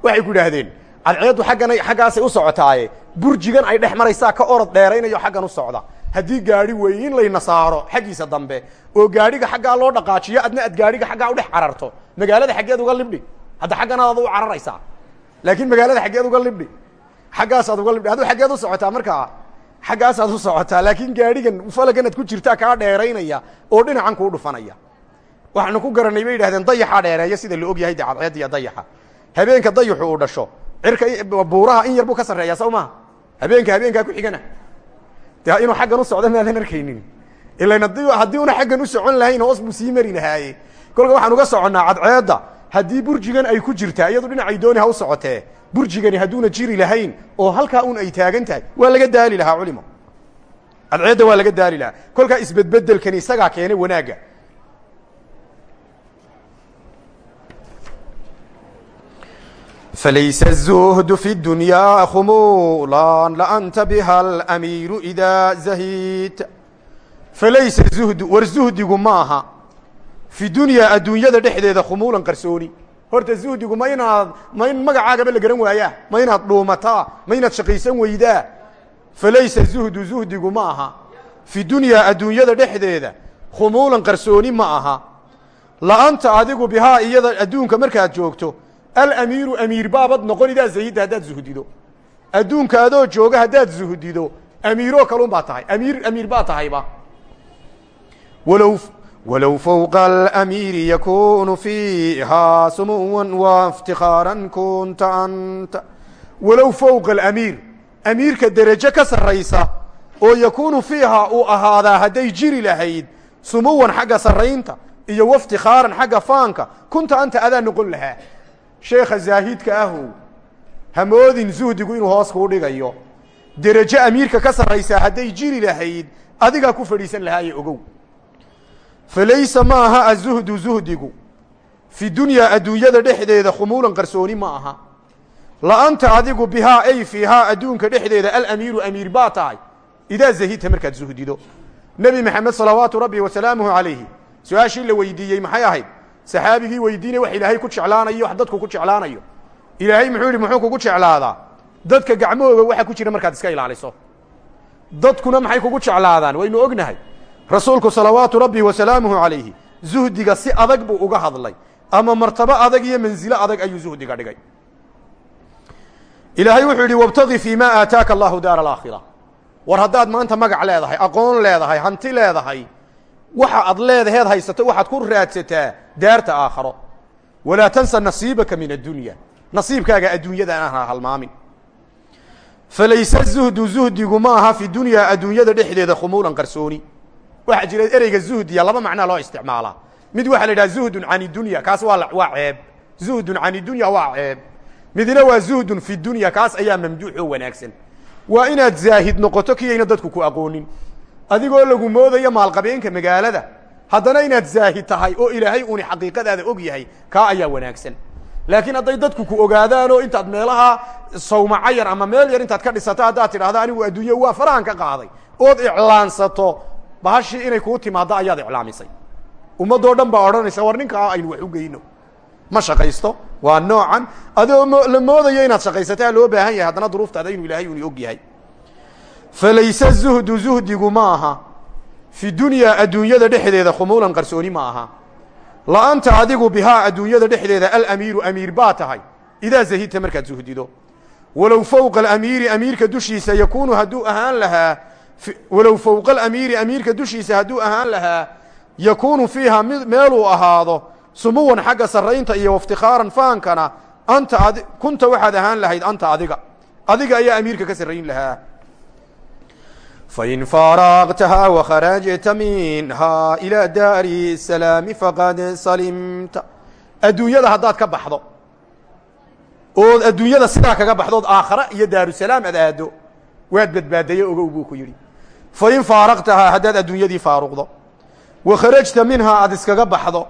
Waxay ku idhaahdeen cadceeddu xagganay xaggaasay u socotaaye. Burjigan ay dhex ka orod dheeraynayo xaggan u socda. Haddii gaadhi weeye in layna xaggiisa dambe oo gaadhiga xaggaa loo dhaqaajiyo adna ad gaadhiga xaggaa udhex cararto. Magaalada xaggeed uga libdhi. Hadda xagganaad u cararaysaa. Laakiin magaalada xaggeed uga libdhi xaggaasaad uga libdhi aduu xaggeed u socotaa markaa xaggaasaad u socotaa laakiin gaadhigan falaganaad ku jirtaa kaa dheeraynaya oo dhinacan kuu dhufanaya. Waxaanu ku garanay bay yidhahdeen dayaxaa dheereeya sida la og yahay dayaxa. Habeenka dayaxu uu dhasho. Cirka buuraha in yar buu ka sarreeyaa saw maha habeenka habeenkaa ku xigana. De inuu xaggan u socdo maadan arkaynin. Ilan haddii una xaggan u socon lahayn hoos sii mari lahaaye. Kolka waxaan uga soconnaa cadceedda. Haddii burjigan ay ku jirtaa iyadu dhinacay dooni ha u socotee burjigani hadduuna jiri lahayn oo halkaa un ay taagan tahay waa laga daali lahaa culimo cadceedda waa laga daali lahaa kolkaa isbedbedelkani isagaa keenay wanaagga falaysa الzuhd fi اdunya khumulan laanta biha alamiiru idaa zahid falaysa zuhdu war zuhdigu maaha fi dunyaa adduunyada dhexdeeda khumuulan qarsooni horta zuhdigu ma inaad ma in magacaagaba la garan waayaa? Ma inaad dhuumataa? Ma inaad shaqaysan weydaa? Falaysa zuhdu zuhdigu ma aha. Fi dunyaa adduunyada dhexdeeda khumuulan qarsooni ma aha. La'anta adigu bihaa iyada adduunka markaad joogto alamiiru amiir baabad noqon idaa zahidda haddaad zuhdido. Adduunka adoo jooga haddaad zuhdido amiiroo kalun baa tahay. Amiir amiir baa tahayba. Walow walow fowqa alamiiri yakunu fiihaa sumuwan waiftikaaran kunta anta walow fowqa alamiir amiirka derajo ka sarraysa oo yakuunu fiihaa uu ahaadaa hadday jiri lahayd sumuwan xagga sarraynta iyo waftikaaran xagga faanka kunta anta adaa noqon lahaa sheekha zaahidka ahow hamoodin zuhdigu inuu hoos kuu dhigayo derajo amiirka ka sarraysaa hadday jiri lahayd adigaa ku fadhiisan lahaaye ogow falaysa ma aha azuhdu zuhdigu fi dunyaa adduunyada dhexdeeda khumuulan qarsooni ma aha la'anta adigu bihaa ay fiihaa adduunka dhexdeeda alamiiru amiir baa tahay idaa zahidta markaad zuhdido nebi maxamed salawaatu rabbi wasalaamuhu calayhi su'aashii la weydiiyey maxay ahayd saxaabigii weydiinay wax ilaahay ku jeclaanayo wax dadku ku jeclaanayo ilaahay muxuu yihi muxuu kugu jeclaadaa dadka gacmahooga waxa ku jira markaad iska ilaaliso dadkuna maxay kugu jeclaadaan waynu ognahay rasuulku salawaatu rabbi wasalaamuhu calayhi zuhdiga si adag buu uga hadlay. Ama martabo adag iyo manzilo adag ayuu zuhdiga dhigay. Ilaahay wuxuu yidhi wabtagi fii ma aataaka allahu daara alaakhira. War haddaad maanta magac leedahay aqoon leedahay hanti leedahay waxa ad leedaheed haysato waxaad ku raadsataa daarta aakharo walaa tansa nasiibaka min addunya nasiibkaaga adduunyada aan halmaamin. Falayse zuhdu zuhdigu ma aha fi dunyaa adduunyada dhexdeeda khumuulan qarsooni waxaa jira ereyga zuhdiya laba macnaa loo isticmaalaa mid waxaa la yidhaha zuhdun can idunya kaas waa waa ceeb. Zuhdun can idunya waa ceeb. Waa zuhdun fi dunya kaas ayaa mamduux wanaagsan. Waa inaad zaahid noqoto kiyayna dadku ku aqoonin. Adigoo lagu moodayo maalqabeenka magaalada haddana inaad zaahid tahay oo ilaahay uuni xaqiiqadaada og yahay kaa ayaa wanaagsan. Laakiin hadday dadku ku ogaadaan oo intaad meelaha sawmaca yar ama meel yar intaad ka dhisato haddaad tidhahda anigu adduunyo waa farahan ka qaaday. Ood iclaansato bahashii inay kuu timaaddo ayaad iclaamisay. Ummadoo dhan baa odhanaysa war ninkaa aynu wax u geyno. Ma shaqaysto? Waa noocan. Adoo la moodayo inaad shaqaysataa loo baahan yahay. Haddana duruuftaada inuu ilaahay uni og yahay. Falayse zuhdu zuhdigu ma aha. Fi dunyaa adduunyada dhexdeeda khumuulan qarsooni ma aha. La anta adigu bihaa adduunyada dhexdeeda alamiiru amiir baa tahay. Idaa zahidta markaad zuhdido. Walow fowqa alamiiri amiirka dushiisa yakuunu hadduu ahaan lahaa walow fowqa alamiiri amiirka dushiisa hadduu ahaan lahaa yakuunu fiiha meeluu ahaado sumuwan xagga sarraynta iyo waftikhaaran faankana anta ad kunta waxaad ahaan lahayd anta adiga. Adiga ayaa amiirka ka sarrayn lahaa. Fain faaraqtaha wakharajta minhaa ilaa daari salaami faqad salimta. Adduunyada haddaad ka baxdo ood adduunyada sidaa kaga baxdood aakhara iyo daarusalaam ad aado waad badbaadaye ogow buu ku yidhi fain faaraqtahaa haddaad adduunyadii faaruqdo wakharajta minhaa aad iskaga baxdo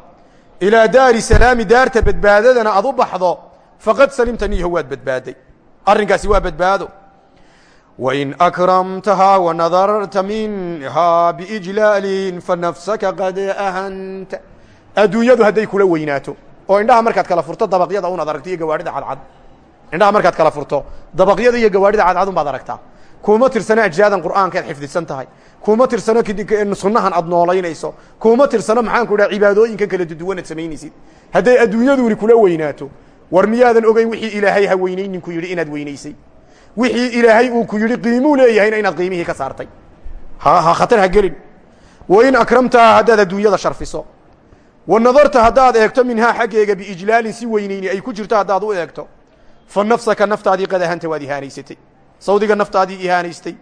ilaa daari salaami daarta badbaadadana ad u baxdo faqad salimta niyaho waad badbaaday arrinkaasi waa badbaado wain akramtahaa wanadarta minhaa biijlaalin fanafsaka qad ahanta adduunyadu hadday kula weynaato oo indhaha markaad kala furto dabaqyada unaad aragto iyo gawaadhida cadcad indhaha markaad kala furto dabaqyada iyo gawaadhida cadcad un baad aragtaa kuma tirsano ajaadan qur'aanka ad xifdisan tahay kuma tirsano sunnahan aad noolaynayso kuma tirsano maxaan ku dhaha cibaadooyinkan kala duduwanad samaynaysid hadday adduunyaduni kula weynaato war miyaadan ogeyn wixii ilaahay ha weynaynin ku yidhi inaad weynaysay. Wixii ilaahay uu ku yidhi qiimuu leeyahayna inaad qiimihii ka saartay. Ha ha khatar ha gelin. Wain akramtaha haddaad adduunyada sharfiso. Wa nadarta haddaad eegto minhaa xaggeega biijlaalin si weyneyni ay ku jirto haddaad u eegto. Fa nafsaka naftaadii qad ahanta waad sawdiga naftaadii ihaanaystay.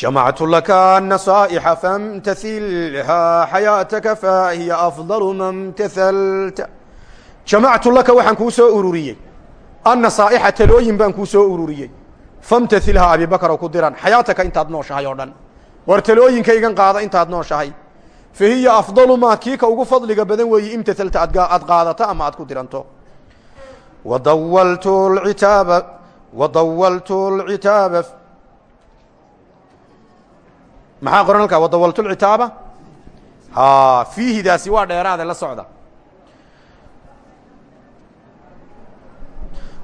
Jamactu laka nasaa'ixa famtailhaa xayaataka fa hiya afdalu ma mtahalta jamactu laka waxaan kuu soo ururiyey. Annasaa'ixa talooyin baan kuu soo ururiyey. Famtailhaa abibakar ku diran xayaataka intaad nooshahay oo dhan. War talooyinkaygan qaada intaad nooshahay. Fa hiya afdalu maa kii ka ugu fadliga badan weeye imtahalta aad qaadato ama aad ku diranto. Wadawaltu lcitaaba wadawaltu lcitaaba maxaa qoran halkaa wadawaltu lcitaaba ha fiihidaasi waa dheeraade la socda.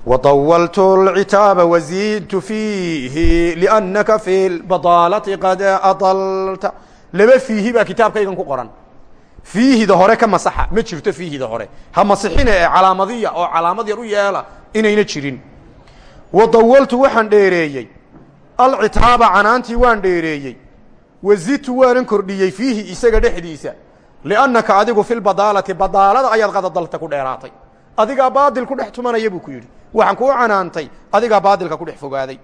wadawaltu lcitaaba waziidtu fiihi liannaka fi lbadaalati qad adalta laba fiihi baa kitaabkaygan ku qoran. fiihida hore ka masaxa. ma jirto fiihida hore. ha masixina ee calaamadiya oo calaamad yar u yeela inayna jirin wadawaltu waxaan dheereeyey. Alcitaaba canaantii waan dheereeyey. Wazidtu waanan kordhiyey fiihi isaga dhexdiisa. Liannaka adigu fi lbadaalati badaalada ayaad qadadalta ku dheeraatay. Adigaa baadil ku dhex buu ku yidhi. Waxaan kuu canaantay adigaa baadilka ku dhex fogaaday.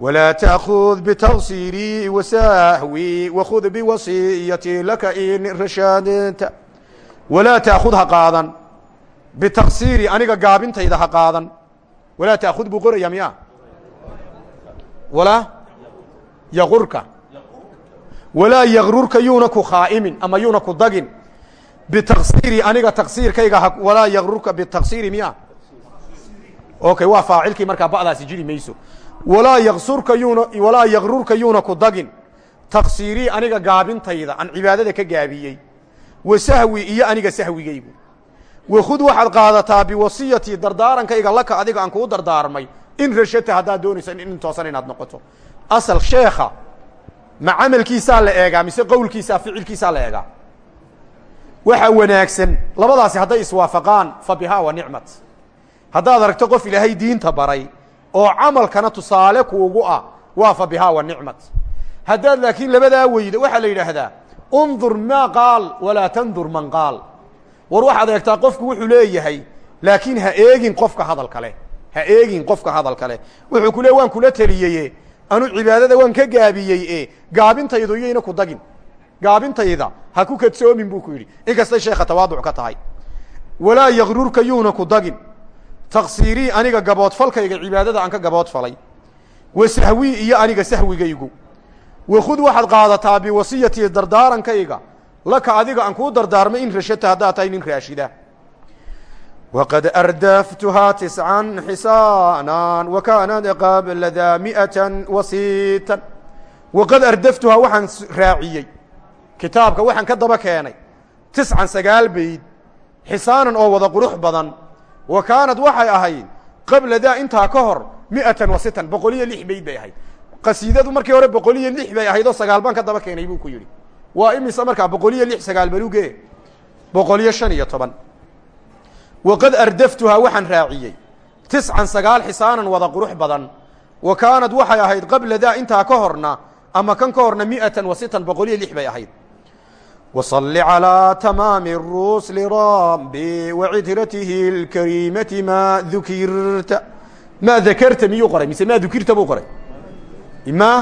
Walaa taakud bitaqsiirii wasahwi wakhud biwasiyatii laka in rashaadta walaa taakhud ha qaadan. Bitaqsiiri aniga gaabintayda ha walaa taakhud buu qoraya miya walaa yaqurka walaa yagrurka yuuna ku khaa'imin ama yuuna ku dagin bitaqsiiri aniga taqsiirkayga walaa yagrurka bitaqsiiri miya okay waa faacilkii markaa ba'daasi jiri mayso walaa yaksurka yuuna walaa yagrurka yuuna ku dagin taqsiirii aniga gaabintayda aan cibaadada ka gaabiyey wa sahwi iyo aniga sahwigaygu wakhud waxaad qaadataa biwasiyatii dardaarankayga laka adiga aan kuu dardaarmay. In rashata haddaad doonayso in toosan inaad noqoto. Asal sheekha ma camalkiisaa la eegaa mise qowlkiisaa ficilkiisaa la eegaa? Waxa wanaagsan. Labadaasi hadday iswaafaqaan fa bihaa wa nicmat. Haddaad aragto qof ilaahay diinta baray oo camalkana tusaale kuugu ah waa fa bihaa wa nicmat. Haddaad laakiin labadaa weydo waxaa la yidhaahdaa undur maa qaal walaa tandur man qaal war waxaad eegtaa qofku wuxuu leeyahay laakiin ha eegin qofka hadalka leh ha eegin qofka hadalka leh wuxuu ku le waan kula teliyeye anu cibaadada waan ka gaabiyey e gaabintaydu iyayna ku dagin. Gaabintayda ha ku kadsoomin buu ku yidhi. Inkastay sheekha tawaaduc ka tahay. Walaa yagrurka yuuna ku dagin. Taqsiirii aniga gaboodfalkayga cibaadada aan ka gaboodfalay wa sahwii iyo aniga sahwigaygu. Wakhud waxaad qaadataa biwasiyatii dardaarankayga laka adiga aan kuu dardaarmay in rashata haddaad tahay nin raashida. wqad ardaftuhaa tiscan xisaanan wa kaanat qabla daa mi'atan wa sitan waqad ardaftuhaa waxaan raaciyey kitaabka waxaan ka daba keenay tiscan sagaal bayd xisaanan oo wada qurux badan wa kaanad waxay ahayd qabla daa intaa ka hor mi'atan wa sitan boqol iyo lix bayd bay ahayd qasiidadu markii hore boqol iyo lix waa imise markaa boqol iyo lix sagaal baluge boqol iyo shan iyo toban. Waqad ardaftuhaa waxaan raaciyey. Tiscan xisaanan wada qurux badan. Wa kaanad waxay ahayd qabla daa intaa ka horna ama kan ka horna mi'atan wa sitan boqol iyo lix bay ahayd. Wasalli calىa tamaami rusli rabbi wacidratihi اlkariimati maa dukirta maa dakarta miyuu qoray? Mise maa dukirta buu qoray? Ma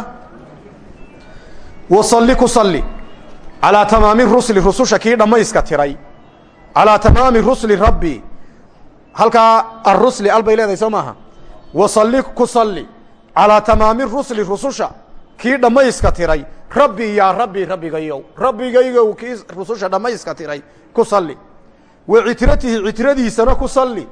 wasalli ku calىa tamaami rusli rususha kii dhammayska tiray. Calىa tamaami rusli rabbi. Halkaa arusli al bay leedahay soo maaha. Wasalli ku salli. Calaa tamaami rusli rususha kii dhammayska tiray. Rabbi yaa rabbi rabbigayow rabbigaygow kii rususha dhammayska tiray. Ku salli. Wa citratihi citradiisana ku salli.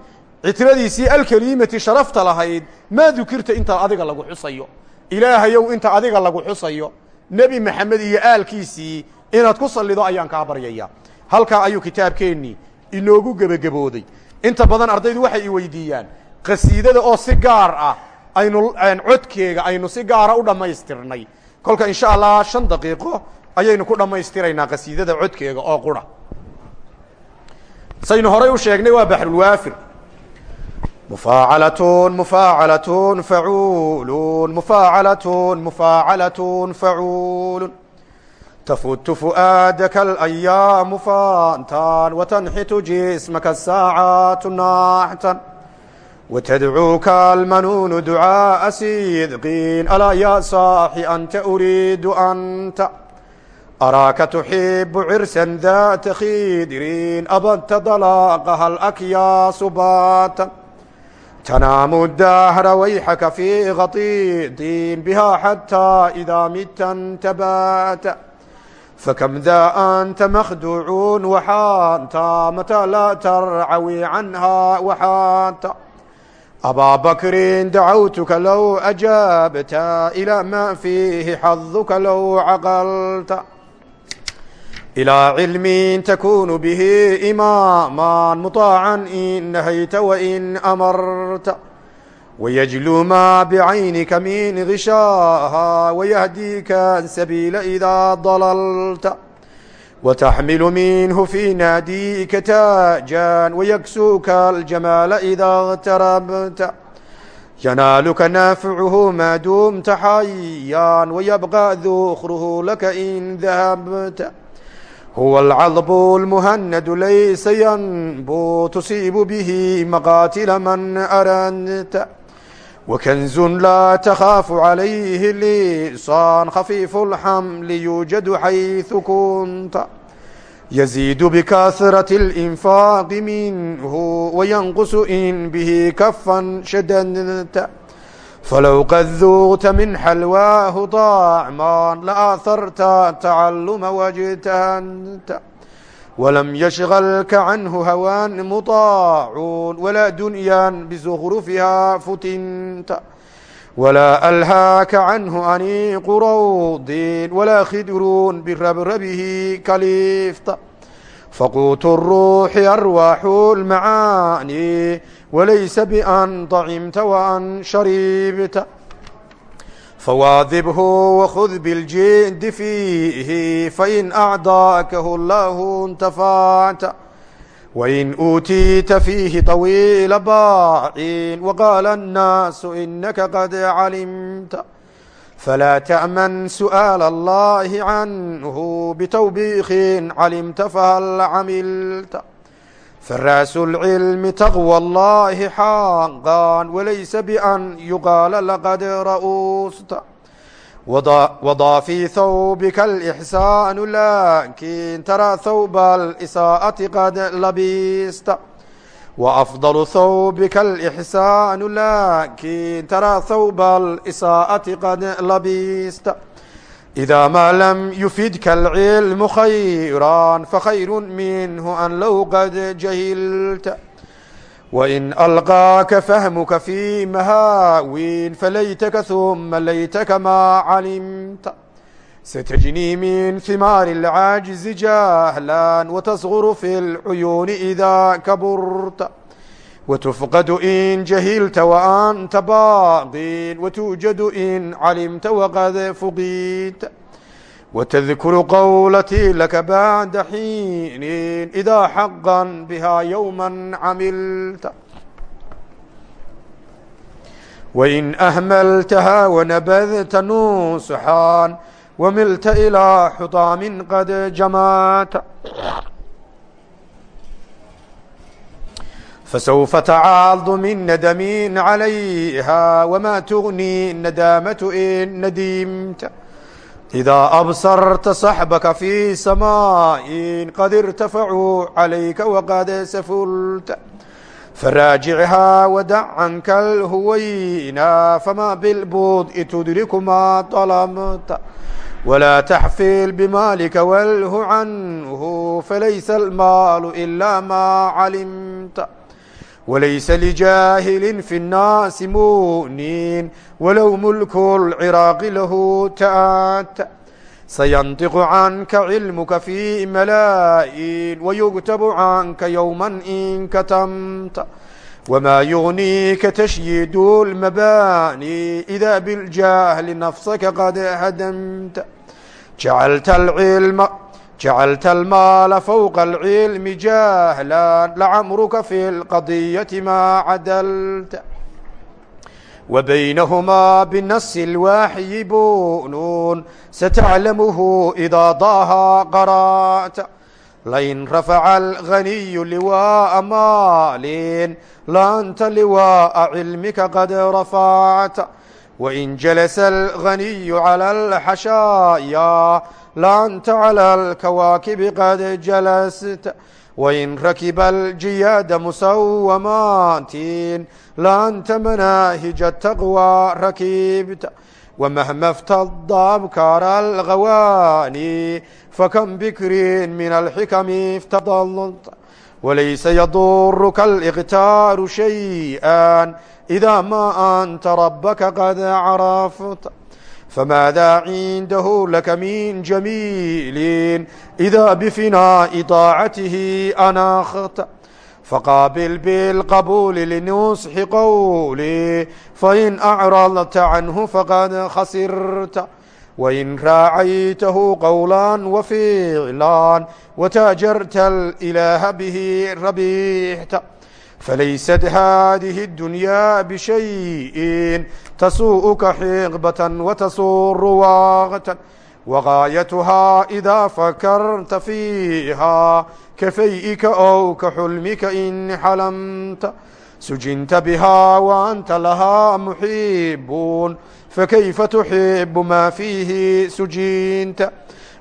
Citradiisii alkeliimati sharafta lahayd. Maa dukirta inta adiga lagu xusayo. Ilaahayow inta adiga lagu xusayo. Nebi maxamed iyo aalkiisii inaad ku sallido ayaan kaa baryaya halkaa ayuu kitaabkeennii inoogu gebagabooday. Inta badan ardaydu waxay i weydiiyaan qasiidada oo si gaar ah aynu codkeega aynu si gaara u dhammaystirnay. Kolka insha allah shan daqiiqo ayaynu ku dhammaystiraynaa qasiidada codkeega oo qura. Saynu horay u sheegnay waa baxrulwaafir mufaacalatun mufaacalatun facuulun. Mufaacalatun mufaacalatun facuulun تفت فؤاadك الأyاaم فاntا وتنحت جسمka الساaعاaت ناحتا وتدعوka المنون دعاء صدق ألا yا صاحي أنت أريد أنت أراك تحب عرسا ذات خيدر أبدت ضلاقها الأكياس باتا تنام الدهر ويحك في غطيط بها حتى إذا مت انتبات فكم ذا أنت مخدوع وحانت متى لا ترعوي عنها وحانت أبا بكر دعوتك لو أجابت إلى ما فيه حظك لو عقلت إلى علم تكون به إماما مطاعا إن نهيت وإن أمرت ويجلو ما بعينك من غشاها ويهديك السبيل إذا ضللت وتحمل منه في ناديك تاجا ويكسوك الجمال إذا اغتربت ينالك نافعه ما دمت حيا ويبقى ذخره لك إن ذهبت هو العضب المهند ليس ينبو تصيب به مقاتل من أردت وكنز لا تخاف عليه اللسان خفيف الحمل يوجد حيث كنت يزيد بكثرة الإنفاق منه وينقص إن به كفا شددت فلو قد ذوقت من حلواه طعما لآثرت التعلم واجتهدت ولم يشغلك عنه هوان مطاع ولا دنيا بزخرفها فتنت ولا ألهاك عنه أنيق روض ولا خدر بربربه كليفت فقوت الروح أرواح المعاني وليس بأن طعمت وأن شربت fawaadibhu wakhud biljindi fiihi fain acdaakahu allahu intafacta wain uutiita fiihi طawiila baacin waqaala annaasu inaka qad calimta falaa ta'man su'aal allahi canhu bitawbiikin calimta fahal camilta فراس العلم تقوى الله حقا وليس بأن يقال لقد رؤوست وضى في ثوبك الإحسان لكن ترى ثوب الإساءة قد لبست وأفضل ثوبك الإحسان لكن ترى ثوب الإساءة قد لبست إذا ما لم يفدك العلم خيرا فخير منه أن لو قد جهلت وإن ألقاك فهمك في مهاوين فليتك ثم ليتك ما علمت ستجني من ثمار العاجز جهلا وتصغر في العيون إذا كبرت وتفقد إن جهلت وأنت باق وتوجد إن علمت وقد فقيت وتذكر قولتي لك بعد حين إذا حقا بها يوما عملت وإن أهملتها ونبذت نوسحا وملت إلى حطام قد جمعت فسوف تعاض من ندم عليها وما تغني الندامة إن ندمت إذا أبصرت صحبك في سماء قد ارتفعوا عليك وقد سفلت فراجعها ودع عنك الهوينا فما بالبطء تدرك ما طلبت ولا تحفل بمالك واله عنه فليس المال إلا ما علمت walaysa lijaahilin fi nnaasi mu'nin walow mulku lciraaqi lahu taata sayantiqu canka cilmuka fi malaa'in wayugtabu canka yowma in katamta wmaa yugniika tashyiidu lmabaani idaa biljahli nafsaka qad hadamta jacalta alcilma جعلت المال فوق العلم جاهلا لعمرك في القضية ما عدلت وبينهما بالنص الواحي بونون ستعلمه إذا ضاها قرأت لئن رفع الغني لواء مال لأنت لواء علمك قد رفعت wain jalasa alghaniyu cala alxashaaya laanta cala alkawaakibi qad jalasta wain rakiba aljiyaada musawamaatin laanta manaahija ataqwa rakibta wmahma اftada abkaara alghawaani fakam bikrin min alxikami iftadalt walaysa yaduruka aliqtaaru shayئa idaa maa anta rabaka qad carafta famaadaa cindahu laka min jamiilin idaa bifinaa'i daacatihi anaakhta faqaabil bilqabuuli linusxi qowli fain acradta canhu faqad khasirta وإن راعيته قولا وفعلا وتاجرت الإله به ربيحت فليست هذه الدنيا بشيء تسوءك حقبة وتسور واغة وغايتها إذا فكرت فيها كفيئك أو كحلمك إن حلمت سجنت بها وأنت لها محب فكيف تحب ما فيه سجنت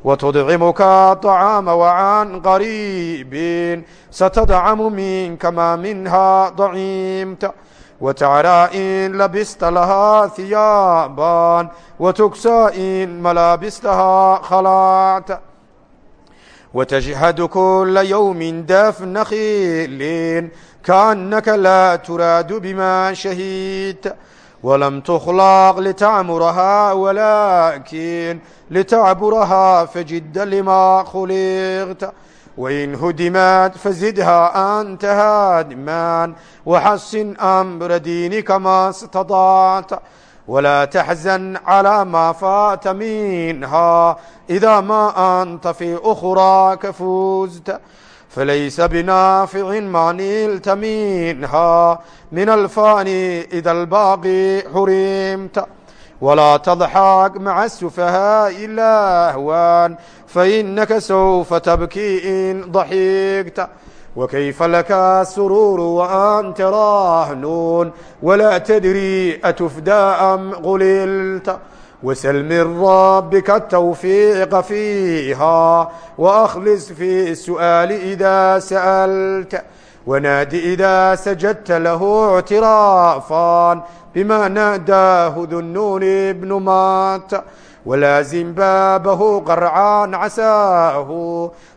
وتدعمك طعام وعن قريب ستدعم منك ما منها ضعيمت وتعرى إن لبست لها ثيابا وتكسى إن ملابستها خلعت وتجهد كل يوم دفن خيل كأنك لا تراد بما شهيت ولم تخلق لتعمرها ولكن لتعبرها فجد لما خلقت وإن هدمت فزدها أنت هادمان وحسن أمر دينك ما استطعت ولا تحزن على ما فات منها إذا ما أنت في أخراك فوزت فليس بنافع ما نلت منها من الفاني إذا الباقي حرمت ولا تضحك مع السفهاء الأهوان فإنك سوف تبكي إن ضحكت وكيف لك السرور وأنت راهنون ولا تدري أتفدى أم غللت وسل من ربك التوفيق فيها وأخلص في السؤال إذا سألت وناد إذا سجدت له اعترافا بما ناداه ذو النون ابن مات wlaazim baabahu qarcaan casaahu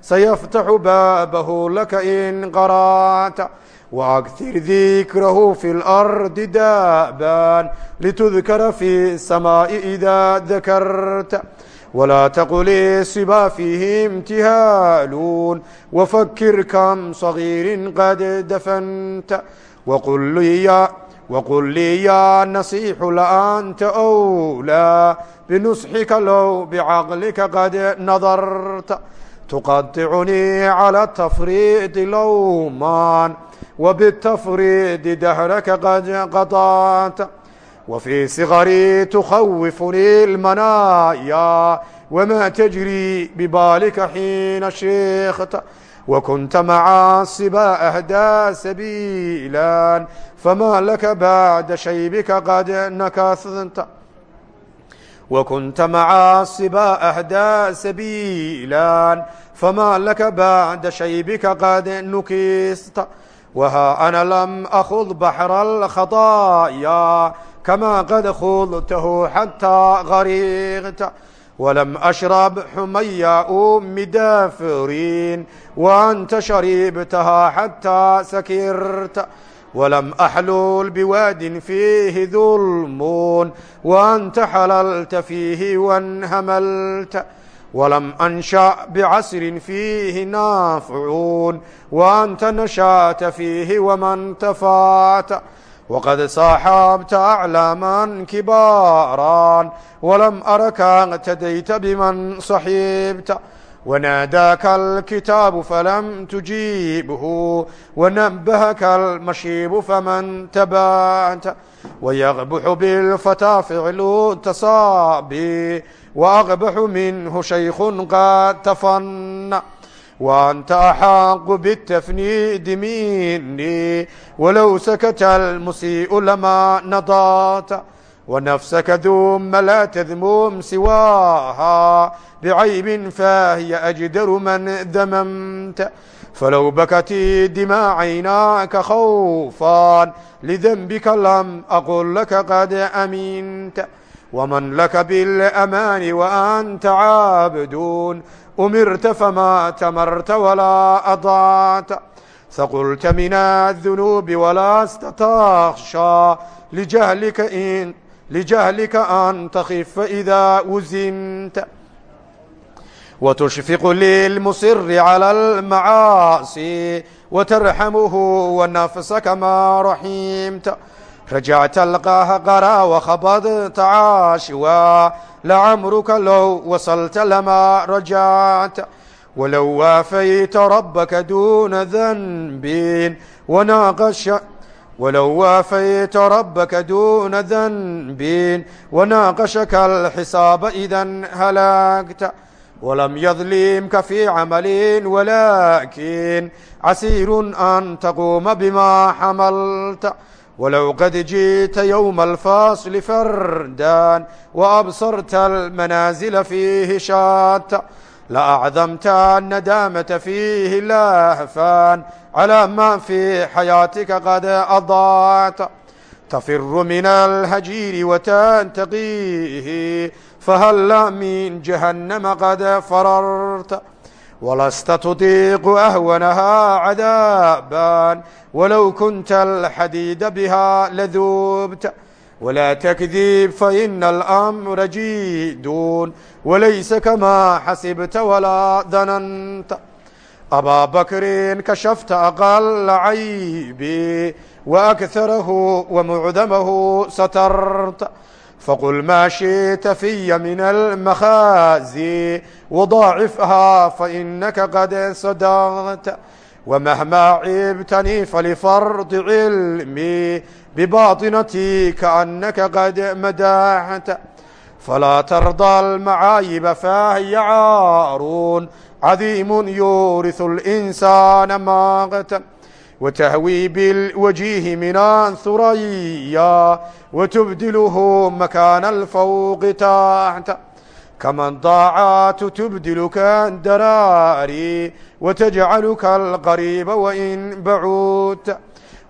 sayaftaxu baabahu laka in qara'ta wagtir dikrahu fi lardi daaban litudkara fi samaai idaa dakarta walaa taqul isiba fiihi imtihaaluun wafakir kam sagiiri qad dafanta waqul lii yaa nasiixu laanta wlaa binusxika low bicaqlika qad nadarta tuqaطicunii calى tafriiqi lowmaan وبالتفريد دهرك قد قطعت وفي صغري تخوفني المنايا وما تجري ببالك حين شيخت وكنت مع الصبا أهدى سبيلا فما لك بعد شيبك قد نكثت وكنت مع الصبا أهدى سبيلا فما لك بعد شيبك قد نكست وها أنا لم أخض بحر الخطايا كما قد خضته حتى غرقت ولم أشرب حمي أم دافرين وأنت شربتها حتى سكرت ولم أحلل بواد فيه ظلم وأنت حللت فيه وانهملت ولم أنشأ بعسر فيه نافعون وأنت نشأت فيه ومن تفات وقد صاحبت أعلاما كبارا ولم أرك اقتديت بمن صحبت وناداك الكتاب فلم تجيبه ونبهك المشيب فمن تبعت ويغبح بالفتى فعل التصابي وأغبح منه شيخ قد تفن وأنت أحق بالتفنيد مني ولو سكت المسيء لما نضات ونفسك ذم لا تذمم سواها بعيب فهي أجدر من ذممت فلو بكت دماء عيناك خوفا لذنبك لم أقل لك قد أمنت ومن لك بالأمان وأنت عابدون أمرت فما تمرت ولا أضعت ثقلت من الذنوب ولا استتخشى لجهلك إن لجهلك أن تخف إذا وزنت وتشفق للمصر على المعاصي وترحمه ونفسك ما رحمت rajacta lqaaha qara wakhabadta caashwa lacamruka low wasalta lamaa rajacta walow waafayta rabaka duna dhanbin wanaaqasha walow waafayta rabaka duna dhanbin wanaaqashaka alxisaaba idan halaagta wlam yadlimka fii camalin walakin casiiru an taquuma bima xamalta ولو قد جئت يوم الفاصل فردا وأبصرت المنازل فيه شاتا لأعظمت الندامة فيه لهفان على ما في حياتك قد أضاعت تفر من الهجير وتنتقيه فهلا من جهنم قد فررت walasta tudiiqu ahwanahaa cadaaban walow kunta alxadiida bihaa laduubta wlaa takdiib faina alamra jiduun walaysa kamaa xasibta walaa dananta abaa bakrin kashafta aqala caybii waakarahu wamucdamahu satarta فقل ما شئت في من المخازي وضاعفها فإنك قد صدقت ومهما عبتني فلفرض علمي بباطنتي كأنك قد مدحت فلا ترضى المعايب فهي عار عظيم يورث الإنسان ماغتا وتهوي بالوجيه من ثريا وتبدله مكان الفوق تحت كما الضاعات تبدلك الدراري وتجعلك القريب وإن بعودت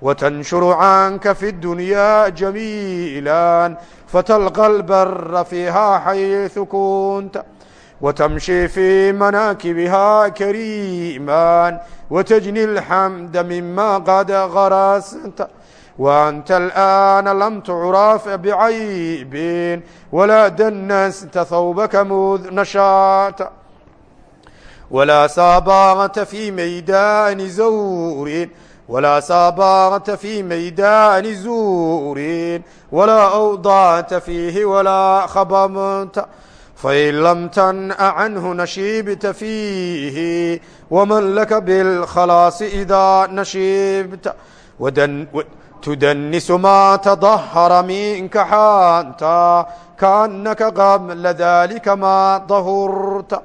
وتنشر عنك في الدنيا جميلا فتلقى البر فيها حيث كنت وتمشي في مناكبها كريما وتجني الحمد مما قد غرست وأنت الآن لم تعرف بعيب ولا دنست ثوبك مذ نشات ولا سابغت في ميدان زور ولا سابغت في ميدان زور ولا أوضعت فيه ولا خبمت fain lam tanca canhu nashiibta fiihi waman laka bilkhalaasi idaa nashiibta tudannisu maa tadahara minka xaanta kaannaka qabla dalika maa dahurta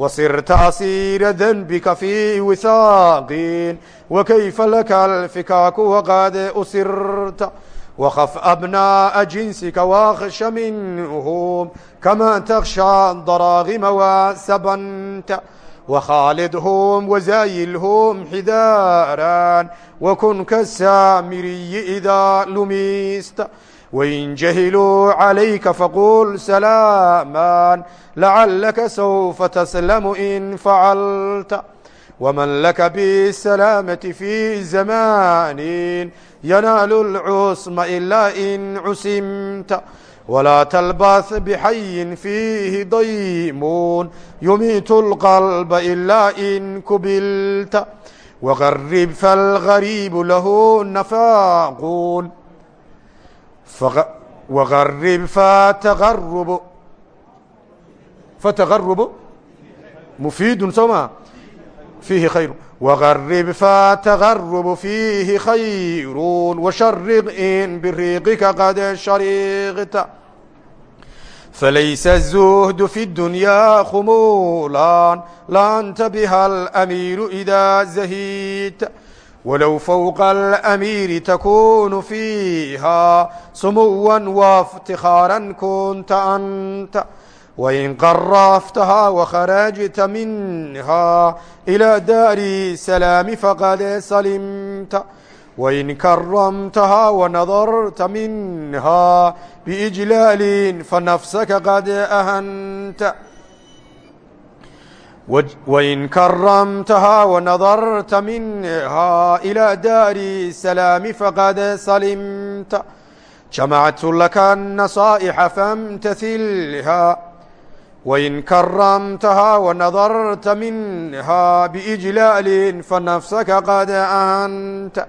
wasirta asiira denbika fii wihaaqin wakayfa laka alfikaaku waqad usirta أسرت وخف أبناء جنسك واخش منهم كما تخشى الضراغم وسبنت وخالدهم وزايلهم حذارا وكن كالسامري إذا لمست وإن جهلوا عليك فقل سلاما لعلك سوف تسلم إن فعلت ومن لك بالسلامة في زمان ينال العصم إلا إن عسمت ولا تلبث بحي فيه ضيم يميت القلب إلا إن كبلت وغرب فالغريب له نفاق وغرب فتغرب فتغرب مفيد سوما فيه خير وغرب فتغرب فيه خير وشرق إن بريقك قد شرقت فليس الزهد في الدنيا خمولا لا أنت بها الأمير إذا زهيت ولو فوق الأمير تكون فيها سموا وافتخارا كنت wain qaraaftahaa wakharajta minhaa ilىa daari salaami faqad salimta wain karamtahaa wanadarta minhaa biijlaalin fanafsaka qad ahanta wain karamtahaa wanadarta minhaa ilىa daari salaami faqad salimta jamactu laka nasaa'ixa famtasilha وإن كرمتها ونظرت منها بإجلال فنفسك قد أنت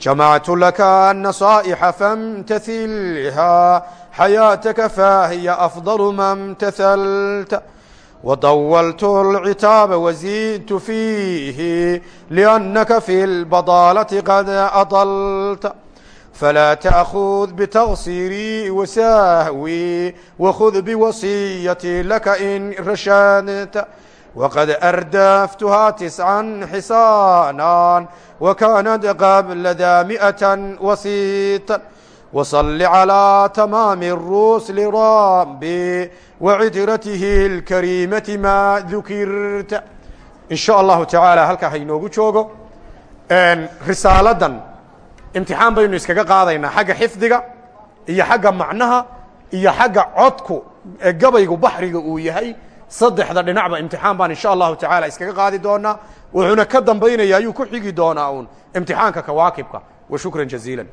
جمعت لك النصائح فامتثلها حياتك فهي أفضل ما امتثلت وطولت العتاب وزيدت فيه لأنك في البضالة قد أضلت فلا تأخذ بتغصيري وساهوي وخذ بوصيتي لك إن رشدت وقد أردفتها تسعا حصانا وكانت قبل ذا مئة وسيطا وصل على تمام الرسل ربي وعترته الكريمة ما ذكرت إن شاء الله تعالى halkaa hainoogu joogo risaaladan imtixaan baynu iskaga qaadaynaa xagga xifdiga iyo xagga macnaha iyo xagga codku ee gabaygu baxriga uu yahay. Saddexda dhinacba imtixaan baan insha allahu tacaala iskaga qaadi doonaa. Wuxuuna ka dambaynaya ayuu ku xigi doonaa uun. Imtixaanka kawaakibka wa shukran jaziila